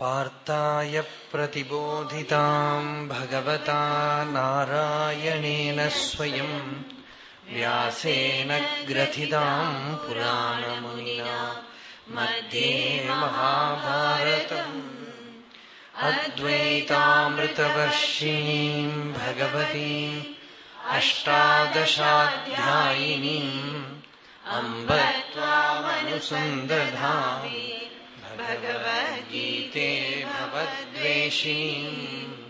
पार्थाय प्रतिबोधिताम् भगवता नारायणेन स्वयम् व्यासेन ग्रथिताम् पुराणमुनिना मध्ये महाभारतम् अद्वैतामृतवर्षिणीम् भगवतीम् अष्टादशाध्यायिनीम् अम्ब त्वामनुसन्दधामि भगवद्गीते भवद्वेषिणीम्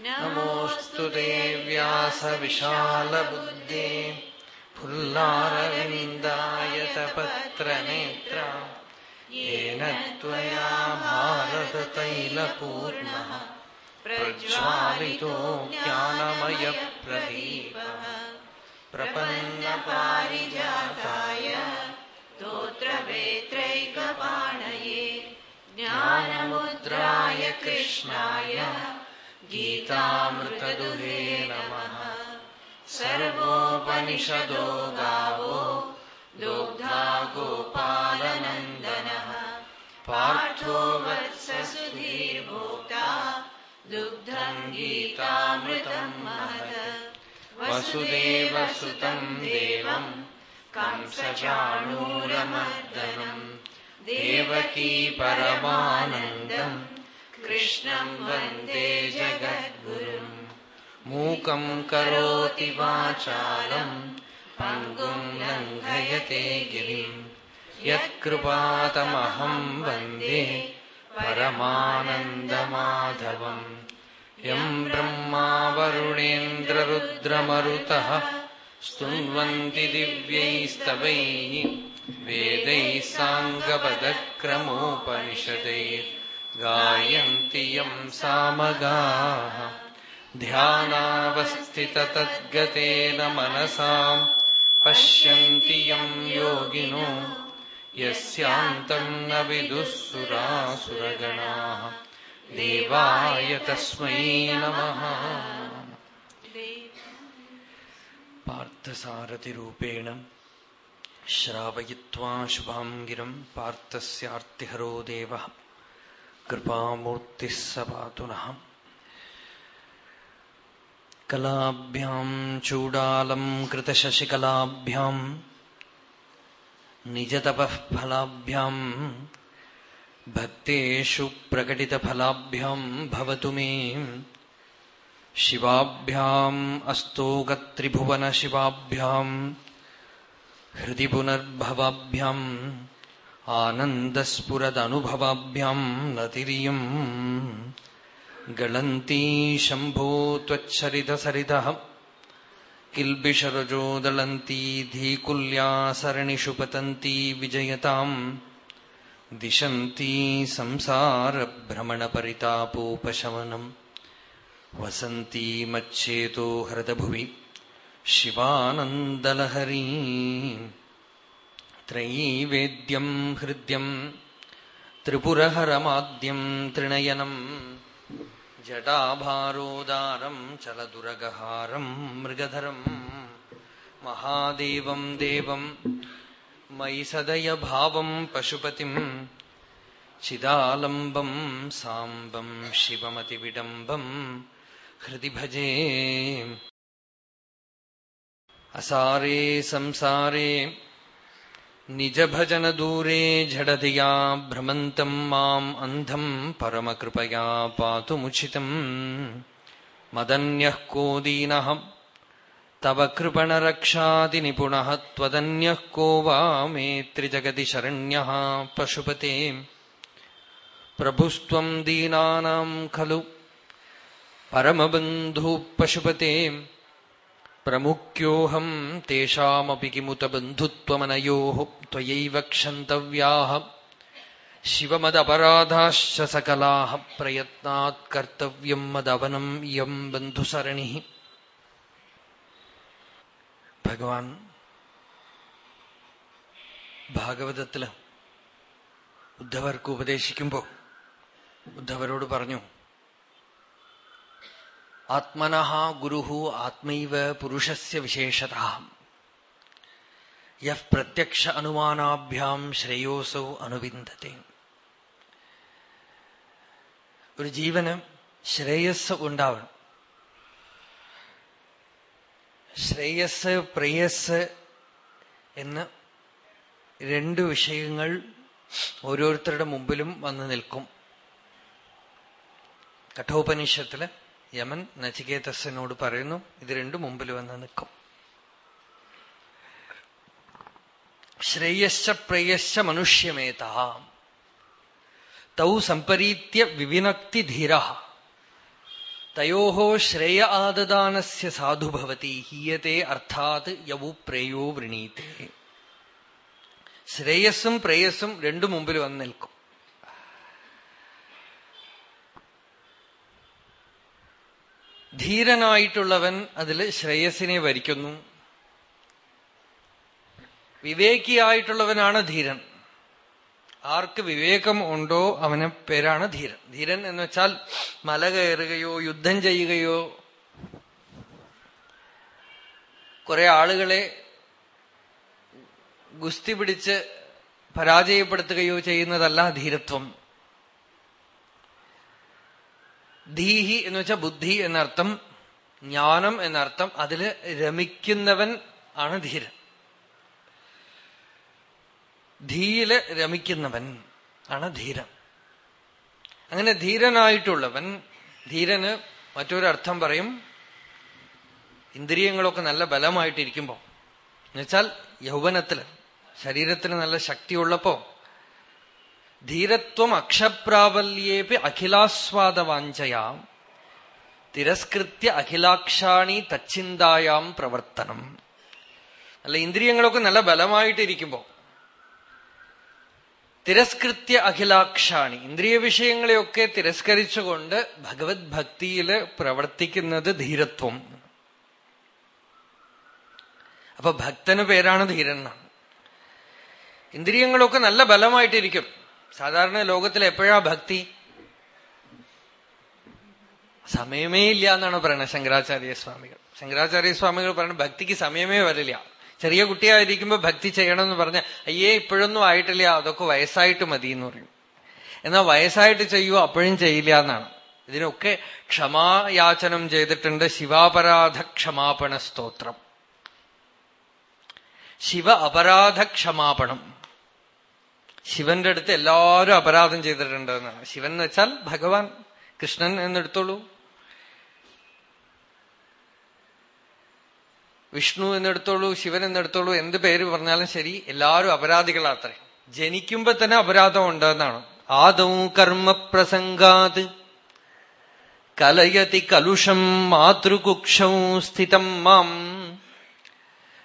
नमोऽस्तु ते व्यासविशालबुद्धे। फुल्लारविन्दायतपत्रनेत्रा। येन त्वया भारततैलपूर्णः। प्रज्वालितो ज्ञानमयप्रदीपः। प्रपन्नपारिजाताय। स्तोत्रवेत्रैकपाणये ज्ञानमुद्राय कृष्णाय गीतामृतदुहे नमः। सर्वोपनिषदो गावो दोग्धा गोपालनन्दनः। पार्थो वत्ससुधीर्भोक्ता दुग्धम् गीतामृतम् महत्। वसुदेवसुतम् देवम् कंसचाणूरमर्दनम् देवकी परमानन्दम्। कृष्णम् वन्दे जगद्गुरुम्। मूकम् करोति वाचालम्। पङ्गुम् लङ्घयते गिरिम्। यत्कृपातमहम् वन्दे परमानन्दमाधवम्। यम् ब्रह्मा वरुणेन्द्ररुद्रमरुतः। स्तुन्वन्ति दिव्यैस्तवैः वेदैः साङ्गपदक्रमोपनिषदैर्गायन्ति यम् सामगाः। ध्यानावस्थिततद्गतेन मनसाम् पश्यन्ति यम् योगिनो यस्यान्तम् न विदुःसुरासुरगणाः। देवाय तस्मै नमः। पार्थसारथिरूपेण श्रावयित्वा शुभाम् गिरम् पार्थस्यार्तिहरो देवः। कृपामूर्तिः स पातु नः। कलाभ्याम् चूडालम् कृतशशिकलाभ्याम् निजतपः मे। ഹൃദി പുനർഭവാഭ്യം ആനന്ദസ്ഫുരദനുഭവാഭ്യം നതിരിയം ഗളന്തീ ശംഭോ ത്വരിതസരിത കിൽബിഷരജോദളന്തീ ധീകുല്യാസരണിഷു പതന്തി വിജയതാം ദിശന്തി സംസാരഭ്രമണപരിതാപോപശമനം വസന്തി മച്ഛേതോ ഹൃദഭുവി शिवानन्दलहरी त्रयीवेद्यम् हृद्यम् त्रिपुरहरमाद्यम् त्रिणयनम् जटाभारोदारम् चलदुरगहारम् मृगधरम् महादेवम् देवम् मयि सदयभावम् पशुपतिम् चिदालम्बम् साम्बम् शिवमतिविडम्बम् हृदि भजे അസാരേ സംസാരേ നിജഭജനദൂരേ ജഡധിയാ ഭ്രമന്തം മാം അന്ധം പരമകൃപയാ പാതുമുചിതം മദന്യഃ കോദീനഹ തവ കൃപണരക്ഷാതി നിപുണഃ ത്വദന്യഃ കോ വാ മേ ത്രിജഗതി ശരണ്യഃ പശുപതേ പ്രഭുസ്ത്വം ദീനാനാം ഖലു പരമബന്ധു പശുപതേ പ്രമുഖ്യോഹം തേഷാമപി കിമുത ബന്ധുത്വമനയോ ത്വയൈവ ക്ഷന്തവ്യാഹ ശിവമദപരാധാശ്ച സകലാഹ പ്രയത്നാത് കർത്തവ്യം മദവനം യം ബന്ധുസരണി ഭഗവാൻ ഭാഗവതത്തിൽ ഉദ്ധവർക്ക് ഉപദേശിക്കുമ്പോൾ ഉദ്ധവരോട് പറഞ്ഞു ആത്മനഃ ഗുരുഹു ആത്മൈവ പുരുഷസ്യ വിശേഷത. യഹ് പ്രത്യക്ഷ അനുമാനാഭ്യാം ശ്രേയോസൗ അനുവിന്ദത്തെ. ഒരു ജീവന് ശ്രേയസ് ഉണ്ടാവണം. ശ്രേയസ് പ്രേയസ് എന്ന് രണ്ട് വിഷയങ്ങൾ ഓരോരുത്തരുടെ മുമ്പിലും വന്നു നിൽക്കും. കഠോപനിഷത്തിൽ യമൻ നചികേതസ്സിനോട് പറയുന്നു ഇത് രണ്ടും മുമ്പിൽ വന്ന് നിൽക്കും. ശ്രേയശ്ച പ്രേയശ്ച മനുഷ്യമേത തൗ സമ്പരീത്യ വിവിനക്തി ധീര തയോ ശ്രേയ ആദദാനസ്യ സാധുഭവതി ഹീയത്തെ അർത്ഥാത് യവു പ്രേയോ വൃണീത്തെ ശ്രേയസ്സും പ്രേയസ്സും രണ്ടു മുമ്പിൽ വന്ന് നിൽക്കും. ധീരനായിട്ടുള്ളവൻ അതിൽ ശ്രേയസിനെ വരിക്കുന്നു. വിവേകിയായിട്ടുള്ളവനാണ് ധീരൻ. ആർക്ക് വിവേകം ഉണ്ടോ അവന് പേരാണ് ധീരൻ. ധീരൻ എന്ന് വെച്ചാൽ മല കയറുകയോ യുദ്ധം ചെയ്യുകയോ കുറെ ആളുകളെ ഗുസ്തി പിടിച്ച് പരാജയപ്പെടുത്തുകയോ ചെയ്യുന്നതല്ല ധീരത്വം. ധീഹി എന്ന് വെച്ചാൽ ബുദ്ധി എന്നർത്ഥം ജ്ഞാനം എന്നർത്ഥം അതിൽ രമിക്കുന്നവൻ ആണ് ധീരൻ. ധീയിൽ രമിക്കുന്നവൻ ആണ് ധീരൻ. അങ്ങനെ ധീരനായിട്ടുള്ളവൻ ധീരന് മറ്റൊരർത്ഥം പറയും ഇന്ദ്രിയങ്ങളൊക്കെ നല്ല ബലമായിട്ടിരിക്കുമ്പോ എന്നുവെച്ചാൽ യൗവനത്തിൽ ശരീരത്തിന് നല്ല ശക്തിയുള്ളപ്പോ ധീരത്വം അക്ഷപ്രാബല്യേപി അഖിലാസ്വാദവാഞ്ചയാ തിരസ്കൃത്യ അഖിലാക്ഷാണി തച്ചിന്തായാം പ്രവർത്തനം. അല്ല ഇന്ദ്രിയങ്ങളൊക്കെ നല്ല ബലമായിട്ടിരിക്കുമ്പോ. തിരസ്കൃത്യ അഖിലാക്ഷാണി ഇന്ദ്രിയ വിഷയങ്ങളെയൊക്കെ തിരസ്കരിച്ചുകൊണ്ട് ഭഗവത് ഭക്തിയിൽ പ്രവർത്തിക്കുന്നത് ധീരത്വം. അപ്പൊ ഭക്തന് പേരാണ് ധീരൻ ഇന്ദ്രിയങ്ങളൊക്കെ നല്ല ബലമായിട്ടിരിക്കും. സാധാരണ ലോകത്തിൽ എപ്പോഴാ ഭക്തി? സമയമേ ഇല്ല എന്നാണ് പറയുന്നത് ശങ്കരാചാര്യ സ്വാമികൾ. സ്വാമികൾ പറയുന്നത് ഭക്തിക്ക് സമയമേ വരില്ല. ചെറിയ കുട്ടിയായിരിക്കുമ്പോൾ ഭക്തി ചെയ്യണമെന്ന് പറഞ്ഞ അയ്യേ ഇപ്പോഴൊന്നും ആയിട്ടില്ല അതൊക്കെ വയസ്സായിട്ട് മതി എന്ന് പറയും. എന്നാൽ വയസ്സായിട്ട് ചെയ്യുമോ അപ്പോഴും ചെയ്യില്ല എന്നാണ്. ഇതിനൊക്കെ ക്ഷമായാചനം ചെയ്തിട്ടുണ്ട് ശിവാപരാധ ക്ഷമാപണ സ്തോത്രം. ശിവ അപരാധ ക്ഷമാപണം ശിവന്റെ അടുത്ത് എല്ലാവരും അപരാധം ചെയ്തിട്ടുണ്ട് എന്നാണ് ശിവൻ എന്ന് വെച്ചാൽ ഭഗവാൻ കൃഷ്ണൻ എന്നെടുത്തോളൂ. വിഷ്ണു എന്നെടുത്തോളൂ ശിവൻ എന്നെടുത്തോളൂ എന്ത് പേര് പറഞ്ഞാലും ശരി എല്ലാവരും അപരാധികളാത്രേ ജനിക്കുമ്പോ തന്നെ അപരാധം ഉണ്ട് ഉണ്ടെന്നാണ്. ആദൗ കർമ്മപ്രസംഗാത്. കലയതി കലുഷം മാതൃകുക്ഷൗ സ്ഥിതം മാം.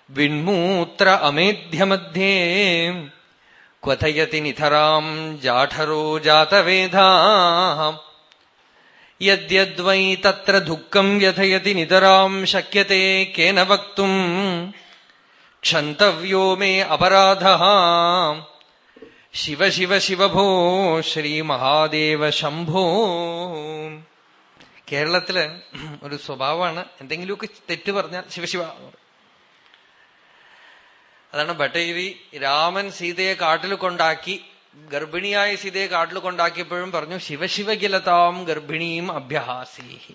വിൺമൂത്ര അമേധ്യമധ്യേ. ക്വഥയതി നിധരാം ജാഠരോ ജാതവേദാ യദ്യദ്വൈ തത്ര ദുഃഖം വ്യഥയതി നിതരാം ശക്യത്തെ കേന വക്തും ക്ഷന്തവ്യോ മേ അപരാധ ശിവ ശിവ ശിവഭോ ശ്രീ മഹാദേവ ശംഭോ കേരളത്തിൽ ഒരു സ്വഭാവമാണ് എന്തെങ്കിലുമൊക്കെ തെറ്റ് പറഞ്ഞാൽ ശിവശിവ അതാണ് ഭട്ടേരി രാമൻ സീതയെ കാട്ടിൽ കൊണ്ടാക്കി ഗർഭിണിയായ സീതയെ കാട്ടിൽ കൊണ്ടാക്കിയപ്പോഴും പറഞ്ഞു ശിവശിവകിലതാം ഗർഭിണിയും അഭ്യഹാസീഹി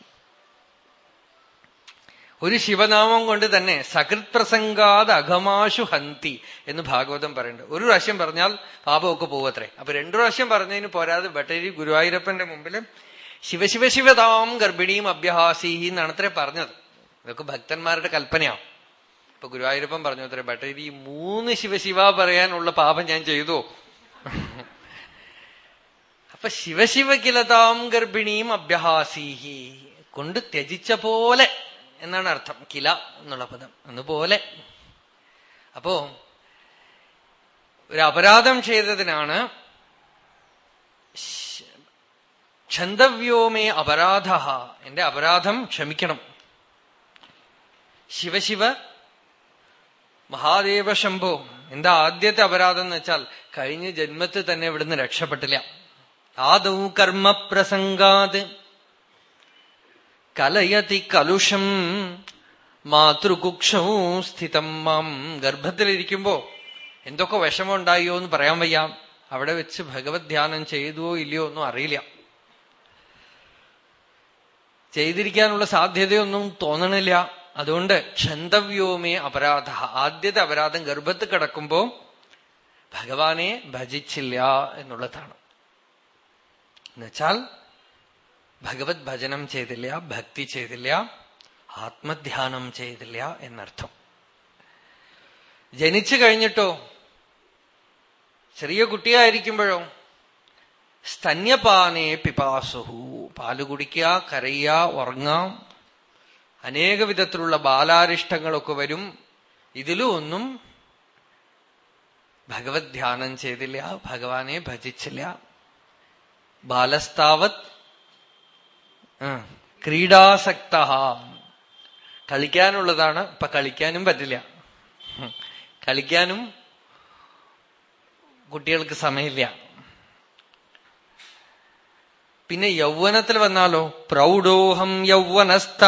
ഒരു ശിവനാമം കൊണ്ട് തന്നെ സകൃത് പ്രസംഗാത് ഹന്തി എന്ന് ഭാഗവതം പറയുന്നുണ്ട്. ഒരു പ്രാവശ്യം പറഞ്ഞാൽ പാപമൊക്കെ പോവത്രേ. അപ്പൊ രണ്ടു പ്രാവശ്യം പറഞ്ഞതിന് പോരാതെ ഭട്ടേരി ഗുരുവായൂരപ്പന്റെ മുമ്പിൽ ശിവശിവശിവതാം ഗർഭിണിയും അഭ്യഹാസീഹി എന്നാണ് അത്രേ പറഞ്ഞത്. ഇതൊക്കെ ഭക്തന്മാരുടെ കൽപ്പനയാണ്. ഇപ്പൊ ഗുരുവായൂരപ്പൻ പറഞ്ഞു അത്ര ഭട്ടരി ഈ മൂന്ന് ശിവശിവ പറയാനുള്ള പാപം ഞാൻ ചെയ്തു. അപ്പൊ ശിവശിവകിലതാം ഗർഭിണിയും അഭ്യഹാസീഹി. കൊണ്ട് ത്യജിച്ച പോലെ എന്നാണ് അർത്ഥം. കില എന്നുള്ള പദം. അതുപോലെ. അപ്പോ ഒരു അപരാധം ചെയ്തതിനാണ് ഛന്ദവ്യോമേ അപരാധ. എന്റെ അപരാധം ക്ഷമിക്കണം. ശിവശിവ മഹാദേവ ശംഭോ എന്താ ആദ്യത്തെ അപരാധം എന്ന് വെച്ചാൽ കഴിഞ്ഞ ജന്മത്തിൽ തന്നെ ഇവിടുന്ന് രക്ഷപ്പെട്ടില്ല. ആദൗ കർമ്മപ്രസംഗാത്. കലയതി കലുഷം മാതൃകുക്ഷോ സ്ഥിതം മാം. ഗർഭത്തിലിരിക്കുമ്പോ എന്തൊക്കെ വിഷമമുണ്ടായോ എന്ന് പറയാൻ വയ്യ. അവിടെ വെച്ച് ഭഗവത് ധ്യാനം ചെയ്തുവോ ഇല്ലയോ ഒന്നും അറിയില്ല. ചെയ്തിരിക്കാനുള്ള സാധ്യതയൊന്നും തോന്നണില്ല. അതുകൊണ്ട് ക്ഷന്തവ്യോമേ അപരാധ. ആദ്യത്തെ അപരാധം ഗർഭത്ത് കിടക്കുമ്പോ ഭഗവാനെ ഭജിച്ചില്ല എന്നുള്ളതാണ്. എന്നുവെച്ചാൽ ഭഗവത് ഭജനം ചെയ്തില്ല ഭക്തി ചെയ്തില്ല ആത്മധ്യാനം ചെയ്തില്ല എന്നർത്ഥം. ജനിച്ചു കഴിഞ്ഞിട്ടോ ചെറിയ കുട്ടിയായിരിക്കുമ്പോഴോ സ്തന്യപാനേ പിപാസുഹു. പാൽ കുടിക്കുക കരയുക ഉറങ്ങാം അനേക വിധത്തിലുള്ള ബാലാരിഷ്ടങ്ങളൊക്കെ വരും. ഇതിലും ഒന്നും ഭഗവത് ധ്യാനം ചെയ്തില്ല ഭഗവാനെ ഭജിച്ചില്ല. ബാലസ്താവത് ക്രീഡാസക്ത കളിക്കാനുള്ളതാണ് ഇപ്പൊ കളിക്കാനും പറ്റില്ല. കളിക്കാനും കുട്ടികൾക്ക് സമയമില്ല. പിന്നെ യൗവനത്തിൽ വന്നാലോ? പ്രൗഢോഹം യൗവനസ്ഥ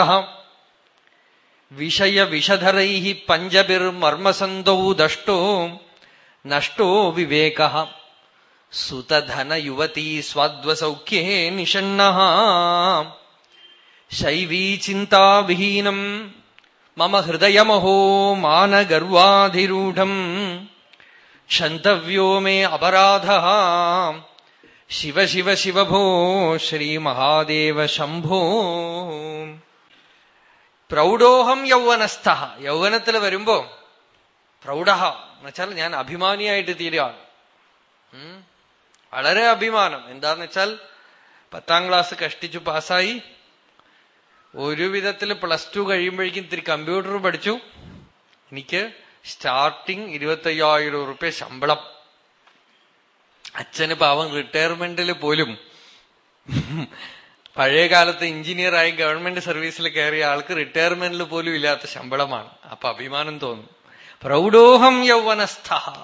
വിഷയ വിഷധരൈ പഞ്ചബിർ മർമ്മസന്തോ ദഷ്ടോ നഷ്ടോ വിവേക സുതധന യുവതി സ്വാദ്വസൗഖ്യേ നിഷണ്ണ ശൈവീ ചിന്താവിഹീനം മമ ഹൃദയമഹോ മാനഗർവാധിരൂഢം ക്ഷന്തവ്യോ മേ അപരാധ ശിവ ശിവ ശിവഭോ ശ്രീമഹാദേവ ശംഭോ പ്രൗഢോഹം യൗവനസ്ഥ യൗവനത്തിൽ വരുമ്പോ പ്രൗഢ എന്നുവെച്ചാൽ ഞാൻ അഭിമാനിയായിട്ട് തീരുകയാണ്. വളരെ അഭിമാനം. എന്താന്ന് വെച്ചാൽ പത്താം ക്ലാസ് കഷ്ടിച്ചു പാസ്സായി. ഒരു വിധത്തിൽ പ്ലസ് ടു കഴിയുമ്പോഴേക്കും ഇത്തിരി കമ്പ്യൂട്ടർ പഠിച്ചു. എനിക്ക് സ്റ്റാർട്ടിങ് ഇരുപത്തയ്യായിരം റുപ്യ ശമ്പളം. അച്ഛന് പാവം റിട്ടയർമെന്റിൽ പോലും. പഴയ കാലത്ത് എഞ്ചിനീയറായി ഗവൺമെന്റ് സർവീസിൽ കയറിയ ആൾക്ക് റിട്ടയർമെന്റിൽ പോലും ഇല്ലാത്ത ശമ്പളമാണ്. അപ്പൊ അഭിമാനം തോന്നും. പ്രൗഢോഹം യൗവനസ്ഥ.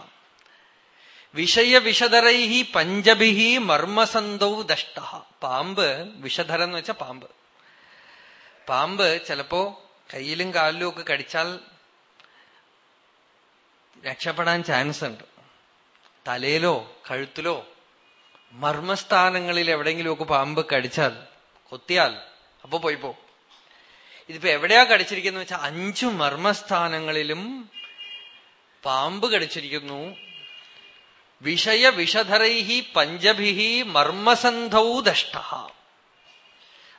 വിഷയ വിഷധരൈ പഞ്ചഭിഹി മർമ്മസന്ധൗ ദഷ്ട. പാമ്പ് വിഷധരം എന്ന് വെച്ചാൽ പാമ്പ്. പാമ്പ് ചിലപ്പോ കയ്യിലും കാലിലും ഒക്കെ കടിച്ചാൽ രക്ഷപ്പെടാൻ ചാൻസ് ഉണ്ട്. തലയിലോ കഴുത്തിലോ മർമ്മസ്ഥാനങ്ങളിൽ എവിടെയെങ്കിലുമൊക്കെ പാമ്പ് കടിച്ചാൽ കൊത്തിയാൽ. അപ്പൊ പോയി പോ. ഇതിപ്പോ എവിടെയാ കടിച്ചിരിക്കുന്നത് വെച്ചാൽ അഞ്ചു മർമ്മസ്ഥാനങ്ങളിലും പാമ്പ് കടിച്ചിരിക്കുന്നു. വിഷയ വിഷധരൈഹി പഞ്ചഭിഹി മർമ്മസന്ധൗ ദഷ്ട.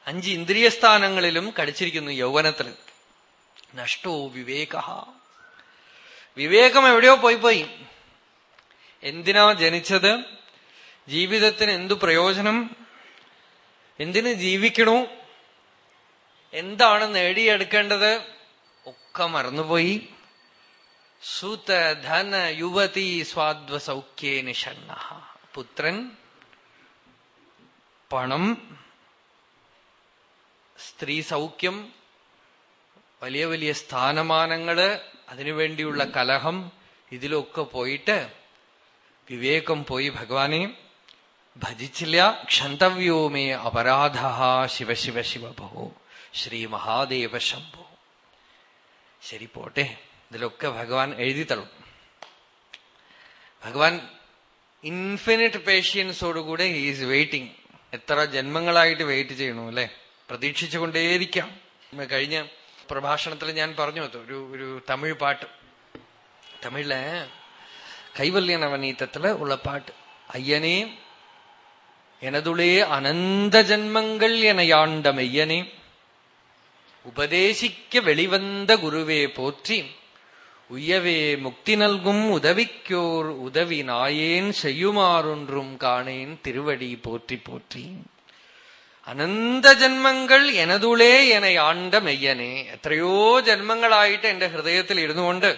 അഞ്ച് ഇന്ദ്രിയസ്ഥാനങ്ങളിലും കടിച്ചിരിക്കുന്നു യൗവനത്തിൽ. നഷ്ടോ വിവേക. വിവേകം എവിടെയോ പോയി പോയി. എന്തിനാ ജനിച്ചത്? ജീവിതത്തിന് എന്തു പ്രയോജനം? എന്തിന് ജീവിക്കണു? എന്താണ് നേടിയെടുക്കേണ്ടത്? ഒക്കെ മറന്നുപോയി. സുത ധന യുവതി സ്വാദ്വ സൗഖ്യേ ഷണ്ണ പുത്രൻ പണം സ്ത്രീ സൗഖ്യം വലിയ വലിയ സ്ഥാനമാനങ്ങൾ അതിനുവേണ്ടിയുള്ള കലഹം ഇതിലൊക്കെ പോയിട്ട് വിവേകം പോയി ഭഗവാനെ. ഭജിച്ചില്ല. ക്ഷന്തവ്യോമേ അപരാധ ശിവ ശിവ ശിവഭോ ശ്രീ മഹാദേവ ശംഭോ. ശരി പോട്ടെ. ഇതിലൊക്കെ ഭഗവാൻ എഴുതി തള്ളും. ഭഗവാൻ ഇൻഫിനിറ്റ് പേഷ്യൻസോടുകൂടെ ഈസ് വെയിറ്റിംഗ് എത്ര ജന്മങ്ങളായിട്ട് വെയിറ്റ് ചെയ്യണു അല്ലെ? പ്രതീക്ഷിച്ചുകൊണ്ടേയിരിക്കാം. കഴിഞ്ഞ പ്രഭാഷണത്തിൽ ഞാൻ പറഞ്ഞു ഒരു ഒരു തമിഴ് പാട്ട്. തമിഴിലെ கைவல்ய நவநீதத்துல ഉള്ള പാട്ട്. ஐயனே எனதுளே அனந்த ஜன்மங்கள் என யாண்ட மெய்யனே உபதேசிக்க வெளிவந்த குருவே போற்றி உய்யவே முக்தி நல்கும் உதவிக்கோர் உதவி நாயேன் செய்யுமாறொன்றும் காணேன் திருவடி போற்றி போற்றி അനന്ത ജന്മങ്ങൾ എനതുളേ എന ആണ്ട മെയ്യനെ എത്രയോ ജന്മങ്ങളായിട്ട് എന്റെ ഹൃദയത്തിൽ ഇരുന്നുകൊണ്ട്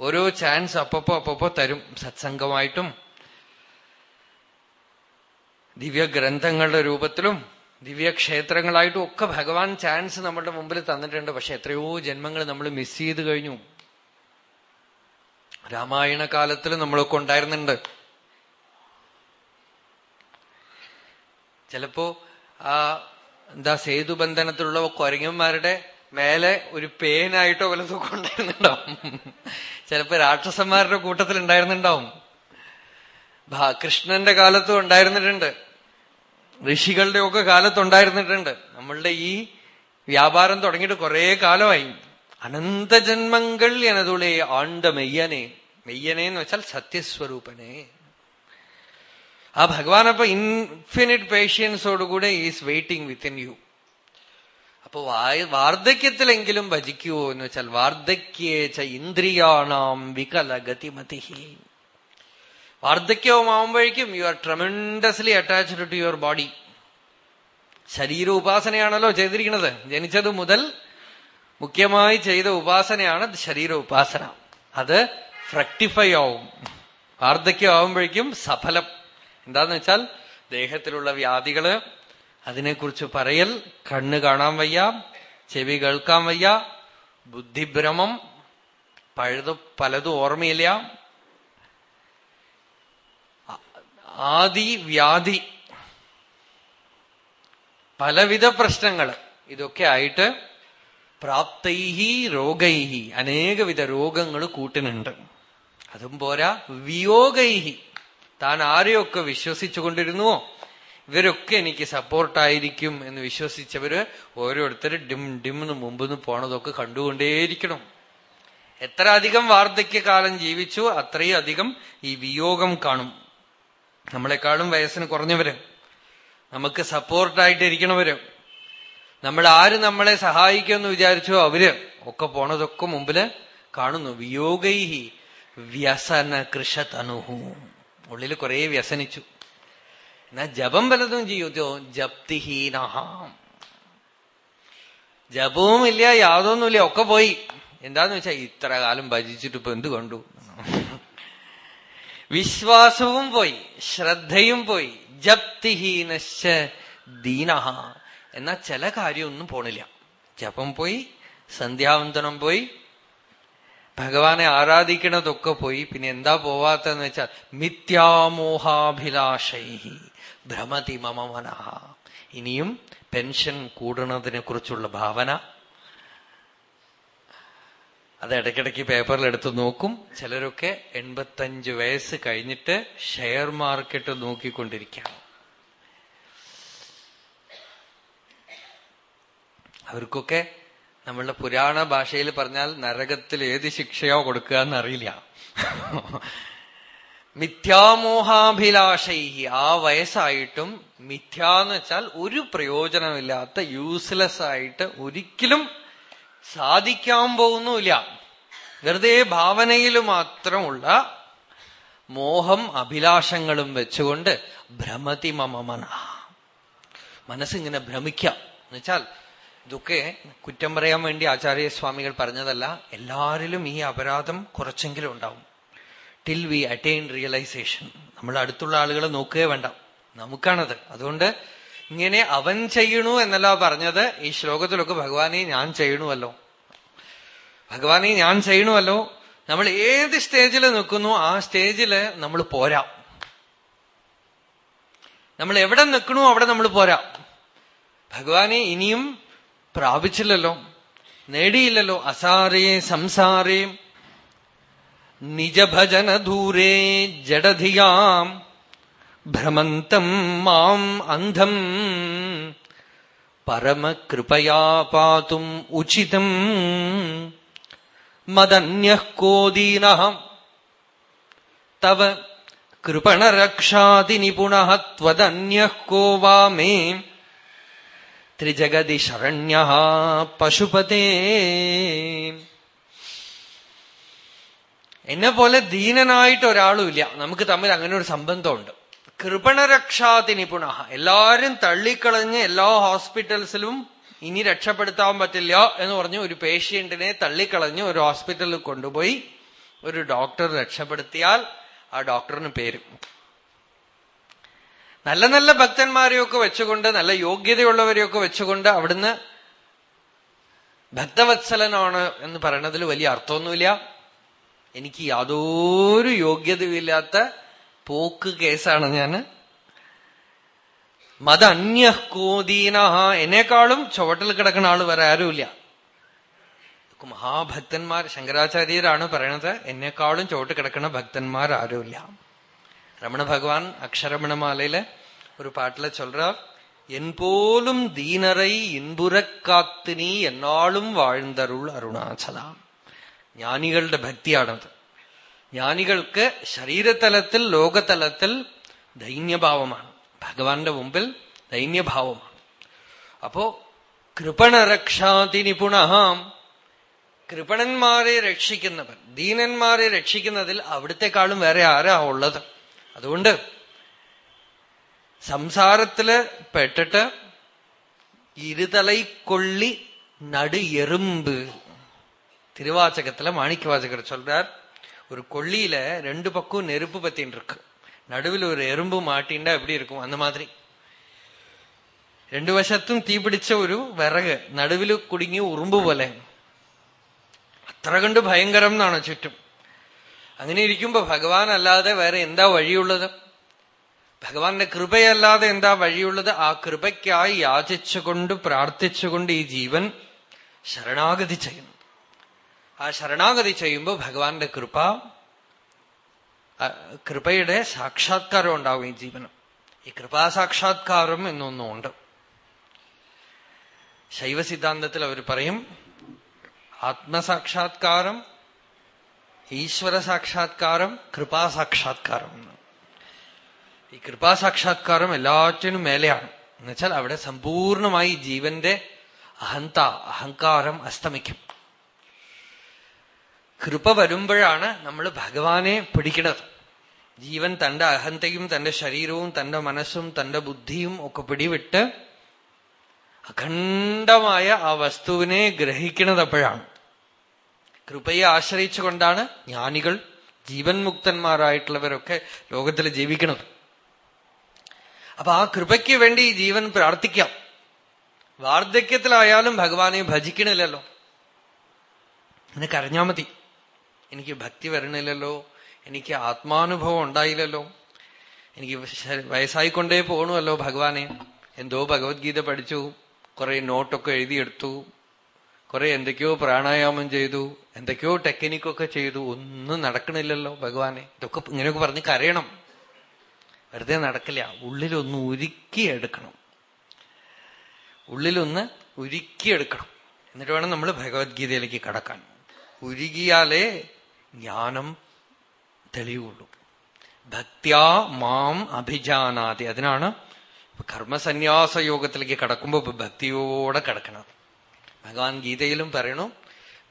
ഓരോ ചാൻസ് അപ്പപ്പോ അപ്പപ്പോ തരും സത്സംഗമായിട്ടും ദിവ്യഗ്രന്ഥങ്ങളുടെ രൂപത്തിലും ദിവ്യക്ഷേത്രങ്ങളായിട്ടും ഒക്കെ ഭഗവാൻ ചാൻസ് നമ്മളുടെ മുമ്പിൽ തന്നിട്ടുണ്ട്. പക്ഷെ എത്രയോ ജന്മങ്ങൾ നമ്മൾ മിസ് ചെയ്ത് കഴിഞ്ഞു. രാമായണ കാലത്തിൽ നമ്മളൊക്കെ ഉണ്ടായിരുന്നുണ്ട്. ചിലപ്പോ ആ എന്താ സേതുബന്ധനത്തിലുള്ള കൊരങ്ങന്മാരുടെ മേലെ ഒരു പേനായിട്ടോ വലതൊക്കെ ഉണ്ടായിരുന്നുണ്ടാവും. ചിലപ്പോ രാക്ഷസന്മാരുടെ കൂട്ടത്തിൽ ഉണ്ടായിരുന്നുണ്ടാവും കൃഷ്ണന്റെ കാലത്തും ഉണ്ടായിരുന്നിട്ടുണ്ട്. ഋഷികളുടെ ഒക്കെ കാലത്തുണ്ടായിരുന്നിട്ടുണ്ട്. നമ്മളുടെ ഈ വ്യാപാരം തുടങ്ങിയിട്ട് കുറെ കാലമായി. അനന്തജന്മങ്ങൾ എന്നതുള്ള ആണ്ട മെയ്യനെ മെയ്യനെ എന്ന് വെച്ചാൽ സത്യസ്വരൂപനെ. ആ ഭഗവാൻ അപ്പൊ ഇൻഫിനിറ്റ് പേഷ്യൻസോടുകൂടെ ഈസ് വെയിറ്റിംഗ് വിത്തിൻ യു അപ്പൊ വാർദ്ധക്യത്തിലെങ്കിലും ഭജിക്കുവോ എന്ന് വെച്ചാൽ വാർദ്ധക്യേച്ച ഇന്ദ്രിയാണാം വികലഗതിമതി വാർദ്ധക്യവുമാവുമ്പോഴേക്കും you are tremendously attached to your body ശരീര ഉപാസനയാണല്ലോ ചെയ്തിരിക്കുന്നത്. ജനിച്ചത് മുതൽ മുഖ്യമായി ചെയ്ത ഉപാസനയാണ് ശരീര ഉപാസന. അത് ഫ്രക്ടിഫൈ ആവും. വാർദ്ധക്യം ആവുമ്പോഴേക്കും സഫലം. എന്താന്ന് വെച്ചാൽ ദേഹത്തിലുള്ള വ്യാധികൾ അതിനെക്കുറിച്ച് പറയൽ കണ്ണ് കാണാൻ വയ്യ ചെവി കേൾക്കാൻ വയ്യ ബുദ്ധിഭ്രമം പഴുത് പലതും ഓർമ്മയില്ല ആദി വ്യാധി പലവിധ പ്രശ്നങ്ങൾ ഇതൊക്കെ ആയിട്ട് പ്രാപ്തൈഹി രോഗൈഹി. അനേകവിധ രോഗങ്ങൾ കൂട്ടിനുണ്ട്. അതും പോരാ വിയോഗൈഹി. താൻ ആരെയൊക്കെ വിശ്വസിച്ചു കൊണ്ടിരുന്നുവോ ഇവരൊക്കെ എനിക്ക് സപ്പോർട്ടായിരിക്കും എന്ന് വിശ്വസിച്ചവര് ഓരോരുത്തർ ഡിം ഡിംന്ന് മുമ്പെന്ന് പോണതൊക്കെ കണ്ടുകൊണ്ടേയിരിക്കണം. എത്ര അധികം വാർദ്ധക്യകാലം ജീവിച്ചു അത്രയും അധികം ഈ വിയോഗം കാണും. നമ്മളെക്കാളും വയസ്സിന് കുറഞ്ഞവര്. നമുക്ക് സപ്പോർട്ടായിട്ടിരിക്കണവര്. നമ്മൾ ആര് നമ്മളെ സഹായിക്കുമെന്ന് വിചാരിച്ചോ അവർ? ഒക്കെ പോണതൊക്കെ മുമ്പിൽ കാണുന്നു. വിയോഗൈഹി വ്യസന കൃഷതനുഹു. ഉള്ളിൽ കുറെ വ്യസനിച്ചു. എന്നാ ജപം പലതും ചെയ്യൂത്തോ ജപവും ഇല്ല യാതൊന്നുമില്ല ഒക്കെ പോയി. എന്താന്ന് വെച്ചാ ഇത്ര കാലം ഭജിച്ചിട്ട് ഇപ്പൊ എന്ത് കണ്ടു? വിശ്വാസവും പോയി ശ്രദ്ധയും പോയി. ജപ്തിഹീനശ്ച ദീനഹ. എന്നാ ചില കാര്യമൊന്നും പോണില്ല. ജപം പോയി സന്ധ്യാവന്തനം പോയി ഭഗവാനെ ആരാധിക്കണതൊക്കെ പോയി. പിന്നെ എന്താ പോവാത്തെന്ന് വെച്ചാൽ മിഥ്യാമോഹാഭിലാഷൈ ഭ്രമതി മമ മനഃ ഇനിയും പെൻഷൻ കൂടുന്നതിനെ കുറിച്ചുള്ള ഭാവന അത് ഇടയ്ക്കിടയ്ക്ക് പേപ്പറിൽ എടുത്ത് നോക്കും. ചിലരൊക്കെ എൺപത്തഞ്ച് വയസ്സ് കഴിഞ്ഞിട്ട് ഷെയർ മാർക്കറ്റ് നോക്കിക്കൊണ്ടിരിക്കാം അവർക്കൊക്കെ നമ്മളുടെ പുരാണ ഭാഷയിൽ പറഞ്ഞാൽ നരകത്തിൽ ഏത് ശിക്ഷയോ കൊടുക്കുക എന്നറിയില്ല. മിഥ്യാമോഹാഭിലാഷൈ ആ വയസ്സായിട്ടും മിഥ്യാന്ന് വെച്ചാൽ ഒരു പ്രയോജനമില്ലാത്ത യൂസ്ലെസ് ആയിട്ട് ഒരിക്കലും സാധിക്കാൻ പോകുന്നുമില്ല. വെറുതെ ഭാവനയിൽ മാത്രമുള്ള മോഹം അഭിലാഷങ്ങളും വെച്ചുകൊണ്ട് ഭ്രമതി മമ മന. മനസ്സിങ്ങനെ ഭ്രമിക്കാം. എന്നുവെച്ചാൽ ഇതൊക്കെ കുറ്റം പറയാൻ വേണ്ടി ആചാര്യസ്വാമികൾ പറഞ്ഞതല്ല എല്ലാരിലും ഈ അപരാധം കുറച്ചെങ്കിലും ഉണ്ടാവും. ടിൽ വി അറ്റൈൻ റിയലൈസേഷൻ നമ്മൾ അടുത്തുള്ള ആളുകളെ നോക്കുകയേ വേണ്ട. നമുക്കാണത്. അതുകൊണ്ട് ഇങ്ങനെ അവൻ ചെയ്യണു എന്നല്ല പറഞ്ഞത്. ഈ ശ്ലോകത്തിലൊക്കെ ഭഗവാനെ ഞാൻ ചെയ്യണമല്ലോ ഭഗവാനെ ഞാൻ ചെയ്യണമല്ലോ നമ്മൾ ഏത് സ്റ്റേജിൽ നിൽക്കുന്നു ആ സ്റ്റേജിൽ നമ്മൾ പോരാ. നമ്മൾ എവിടെ നിൽക്കണു അവിടെ നമ്മൾ പോരാ. ഭഗവാനെ ഇനിയും പ്രാപിച്ചില്ലല്ലോ. നേടിയില്ലല്ലോ. അസാരേ സംസാരേ നിജഭജന ദൂരേ ജഡധിയാം. ഭ്രമന്തം മാം അന്ധം. പരമകൃപയാ പാതും ഉചിതം. മദന്യ കോദീന. തവ കൃപണരക്ഷാതി നിപുണഃ കോ വാ മേ. ത്രിജഗതി ശരണ്യ പശുപതേ. എന്നെ പോലെ ദീനനായിട്ട് ഒരാളുമില്ല നമുക്ക് തമ്മിൽ അങ്ങനെ ഒരു സംബന്ധമുണ്ട്. കൃപണരക്ഷാതി നിപുണ എല്ലാരും തള്ളിക്കളഞ്ഞ് എല്ലാ ഹോസ്പിറ്റൽസിലും ഇനി രക്ഷപ്പെടുത്താൻ പറ്റില്ല എന്ന് പറഞ്ഞ് ഒരു പേഷ്യന്റിനെ തള്ളിക്കളഞ്ഞ് ഒരു ഹോസ്പിറ്റലിൽ കൊണ്ടുപോയി ഒരു ഡോക്ടർ രക്ഷപ്പെടുത്തിയാൽ ആ ഡോക്ടറിന് പേര്. നല്ല നല്ല ഭക്തന്മാരെയൊക്കെ വെച്ചുകൊണ്ട് നല്ല യോഗ്യതയുള്ളവരെയൊക്കെ വെച്ചുകൊണ്ട് അവിടുന്ന് ഭക്തവത്സലനാണ് എന്ന് പറയണതിൽ വലിയ അർത്ഥമൊന്നുമില്ല. എനിക്ക് യാതൊരു യോഗ്യതയില്ലാത്ത പോക്ക് കേസാണ് ഞാന് മതന്യ കോദീന എന്നെക്കാളും ചുവട്ടിൽ കിടക്കുന്ന ആള് വേറെ ആരുമില്ല മഹാഭക്തന്മാർ ശങ്കരാചാര്യരാണ് പറയണത് എന്നെക്കാളും ചുവട്ട് കിടക്കുന്ന ഭക്തന്മാർ ആരുമില്ല രമണ ഭഗവാൻ അക്ഷരമണമാലയില് ഒരു പാട്ടില് ചൊല്ലാർ என் போலும் தீனரை இன்புறக் காத்து നീ എന്നാളും വാഴ്ന്തരുൾ അരുണാചലാം ജ്ഞാനികളുടെ ഭക്തിയാണത് ജ്ഞാനികൾക്ക് ശരീരതലത്തിൽ ലോകതലത്തിൽ ദൈന്യഭാവമാണ് ഭഗവാന്റെ മുമ്പിൽ ദൈന്യഭാവമാണ് അപ്പോ കൃപണരക്ഷാതി നിപുണഹാം കൃപണന്മാരെ രക്ഷിക്കുന്നവൻ ദീനന്മാരെ രക്ഷിക്കുന്നതിൽ അവിടത്തെക്കാളും വേറെ ആരാ ഉള്ളത് അതുകൊണ്ട് സംസാരത്തില് പെട്ടിട്ട് ഇരുതലൈ കൊള്ളി നടു എറുമ്പ് திருவாச்சகத்துல மாணிக்கவாச்சகர் சொல்றார் ஒரு கொள்ளியில ரெண்டு பக்கம் நெருப்பு பத்தின்னு இருக்கு நடுவில் ஒரு எறும்பு மாட்டின்டா எப்படி இருக்கும் அந்த மாதிரி രണ്ടു വശത്തും തീ പിടിച്ച ഒരു വിറക് നടുവിൽ കുടുങ്ങിയ ഉറുമ്പ് പോലെ അത്ര കണ്ട് ഭയങ്കരം എന്നാണ് ചുറ്റും അങ്ങനെ ഇരിക്കുമ്പോ ഭഗവാൻ അല്ലാതെ വേറെ എന്താ വഴിയുള്ളത് ഭഗവാന്റെ കൃപയല്ലാതെ എന്താ വഴിയുള്ളത് ആ കൃപയ്ക്കായി യാചിച്ചുകൊണ്ട് പ്രാർത്ഥിച്ചുകൊണ്ട് ഈ ജീവൻ ശരണാഗതി ചെയ്യുന്നു ആ ശരണാഗതി ചെയ്യുമ്പോൾ ഭഗവാന്റെ കൃപ കൃപയുടെ സാക്ഷാത്കാരം ഉണ്ടാവും ഈ ജീവനം. ഈ കൃപാസാക്ഷാത്കാരം എന്നൊന്നുമുണ്ട് ശൈവ സിദ്ധാന്തത്തിൽ അവർ പറയും ആത്മസാക്ഷാത്കാരം ഈശ്വര സാക്ഷാത്കാരം കൃപാസാക്ഷാത്കാരം ഈ കൃപാസാക്ഷാത്കാരം എല്ലാറ്റിനും മേലെയാണ്. എന്നുവെച്ചാൽ അവിടെ സമ്പൂർണമായി ജീവന്റെ അഹന്ത അഹങ്കാരം അസ്തമിക്കും. കൃപ വരുമ്പോഴാണ് നമ്മൾ ഭഗവാനെ പിടിക്കുന്നത്. ജീവൻ തന്റെ അഹന്തയും തന്റെ ശരീരവും തന്റെ മനസ്സും തന്റെ ബുദ്ധിയും ഒക്കെ പിടിവിട്ട് അഖണ്ഡമായ ആ വസ്തുവിനെ ഗ്രഹിക്കുന്നത് അപ്പോഴാണ് കൃപയെ ആശ്രയിച്ചുകൊണ്ടാണ് ജ്ഞാനികൾ ജീവൻ മുക്തന്മാരായിട്ടുള്ളവരൊക്കെ ലോകത്തിൽ ജീവിക്കുന്നത്. അപ്പൊ ആ കൃപയ്ക്ക് വേണ്ടി ജീവൻ പ്രാർത്ഥിക്കാം. വാർദ്ധക്യത്തിലായാലും ഭഗവാനെ ഭജിക്കണില്ലല്ലോ. എന്നെ കരഞ്ഞാൽ മതി. എനിക്ക് ഭക്തി വരണില്ലല്ലോ. എനിക്ക് ആത്മാനുഭവം ഉണ്ടായില്ലല്ലോ. എനിക്ക് വയസ്സായിക്കൊണ്ടേ പോകണമല്ലോ ഭഗവാനെ. എന്തോ ഭഗവത്ഗീത പഠിച്ചു. കുറെ നോട്ടൊക്കെ എഴുതിയെടുത്തു. കുറെ എന്തൊക്കെയോ പ്രാണായാമം ചെയ്തു. എന്തൊക്കെയോ ടെക്നിക്കൊക്കെ ചെയ്തു. ഒന്നും നടക്കണില്ലല്ലോ ഭഗവാനെ. ഇതൊക്കെ ഇങ്ങനെയൊക്കെ പറഞ്ഞ് കരയണം. വെറുതെ നടക്കില്ല. ഉള്ളിലൊന്ന് ഉരുക്കിയെടുക്കണം ഉള്ളിലൊന്ന് ഉരുക്കിയെടുക്കണം എന്നിട്ട് വേണം നമ്മൾ ഭഗവത്ഗീതയിലേക്ക് കടക്കാൻ. ഉരുകിയാലേ ജ്ഞാനം തെളിയുള്ളൂ ഭക്ത്യാ മാം അഭിജാനാതി. അതിനാണ് കർമ്മസന്യാസ യോഗത്തിലേക്ക് കടക്കുമ്പോ ഭക്തിയോടെ കടക്കണം. ഭഗവാൻ ഗീതയിലും പറയണു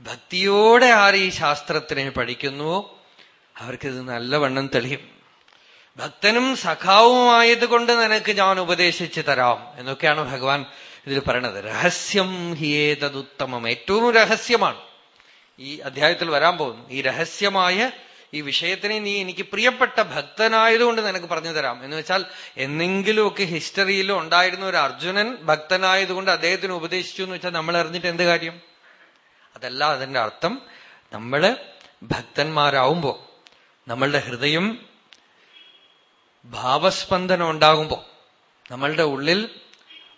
ഭക്തിയോടെ ആര് ഈ ശാസ്ത്രത്തിനെ പഠിക്കുന്നുവോ അവർക്കിത് നല്ലവണ്ണം തെളിയും. ഭക്തനും സഖാവുമായതുകൊണ്ട് നിനക്ക് ഞാൻ ഉപദേശിച്ചു തരാം എന്നൊക്കെയാണ് ഭഗവാൻ ഇതിൽ പറയണത്. രഹസ്യം ഹിയേതദുത്തമം ഏറ്റവും രഹസ്യമാണ്. ഈ അധ്യായത്തിൽ വരാൻ പോകുന്നു. ഈ രഹസ്യമായ ഈ വിഷയത്തിനെ നീ എനിക്ക് പ്രിയപ്പെട്ട ഭക്തനായതുകൊണ്ട് നിനക്ക് പറഞ്ഞു തരാം. എന്ന് വെച്ചാൽ എന്നെങ്കിലുമൊക്കെ ഹിസ്റ്ററിയിൽ ഉണ്ടായിരുന്ന ഒരു അർജുനൻ ഭക്തനായതുകൊണ്ട് അദ്ദേഹത്തിന് ഉപദേശിച്ചു എന്ന് വെച്ചാൽ നമ്മൾ അറിഞ്ഞിട്ട് എന്ത് കാര്യം? അതല്ല അതിന്റെ അർത്ഥം നമ്മൾ ഭക്തന്മാരാവുമ്പോ നമ്മളുടെ ഹൃദയം ഭാവസ്പന്ദനം ഉണ്ടാകുമ്പോ നമ്മളുടെ ഉള്ളിൽ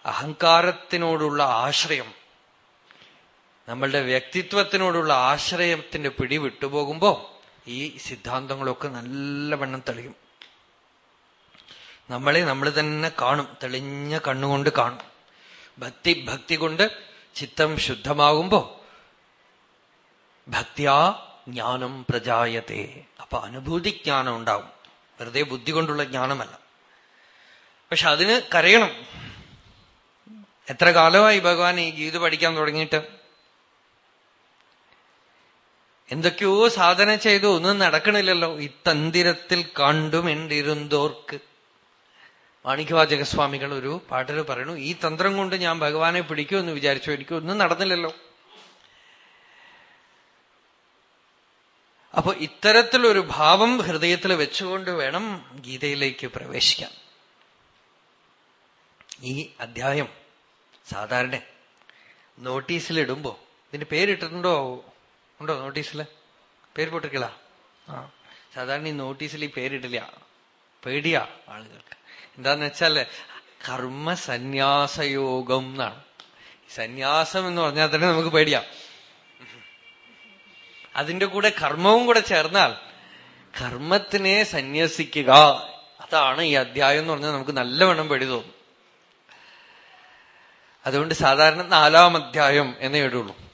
അഹങ്കാരത്തിനോടുള്ള ആശ്രയം നമ്മളുടെ വ്യക്തിത്വത്തിനോടുള്ള ആശ്രയത്തിന്റെ പിടി വിട്ടുപോകുമ്പോ ഈ സിദ്ധാന്തങ്ങളൊക്കെ നല്ലവണ്ണം തെളിയും. നമ്മളെ നമ്മൾ തന്നെ കാണും തെളിഞ്ഞ കണ്ണുകൊണ്ട് കാണും. ഭക്തി ഭക്തി കൊണ്ട് ചിത്തം ശുദ്ധമാകുമ്പോ ഭക്തിയാ ജ്ഞാനം പ്രജായത്തെ. അപ്പൊ അനുഭൂതി ജ്ഞാനം ഉണ്ടാവും. വെറുതെ ബുദ്ധി കൊണ്ടുള്ള ജ്ഞാനമല്ല. പക്ഷെ അതിന് കരയണം. എത്ര കാലമായി ഭഗവാൻ ഈ ഗീത പഠിക്കാൻ തുടങ്ങിയിട്ട്? എന്തൊക്കെയോ സാധന ചെയ്തു ഒന്നും നടക്കണില്ലല്ലോ. ഈ തന്തിരത്തിൽ കണ്ടുമിണ്ടിരുന്നോർക്ക് മാണിക്യവാചക സ്വാമികൾ ഒരു പാട്ടിൽ പറയണു ഈ തന്ത്രം കൊണ്ട് ഞാൻ ഭഗവാനെ പിടിക്കൂ പിടിക്കുമെന്ന് വിചാരിച്ചു. എനിക്ക് ഒന്നും നടന്നില്ലല്ലോ. അപ്പൊ ഇത്തരത്തിലൊരു ഭാവം ഹൃദയത്തിൽ വെച്ചുകൊണ്ട് വേണം ഗീതയിലേക്ക് പ്രവേശിക്കാൻ. ഈ അധ്യായം സാധാരണ നോട്ടീസിലിടുമ്പോ ഇതിന്റെ പേരിട്ടിട്ടുണ്ടോ? ഉണ്ടോ നോട്ടീസിൽ? പേര് പോട്ടിരിക്കലാ? ആ. സാധാരണ ഈ നോട്ടീസിൽ ഈ പേരിടില്ല പേടിയാ ആളുകൾക്ക്. എന്താന്ന് വെച്ചാൽ കർമ്മ സന്യാസയോഗം എന്നാണ് സന്യാസം എന്ന് പറഞ്ഞാൽ തന്നെ നമുക്ക് പേടിയാ. അതിന്റെ കൂടെ കർമ്മവും കൂടെ ചേർന്നാൽ കർമ്മത്തിനെ സന്യസിക്കുക. അതാണ് ഈ അധ്യായം എന്ന് പറഞ്ഞാൽ നമുക്ക് നല്ലവണ്ണം പേടി തോന്നും. അതുകൊണ്ട് സാധാരണ നാലാം അധ്യായം എന്നേ ഇടുള്ളൂ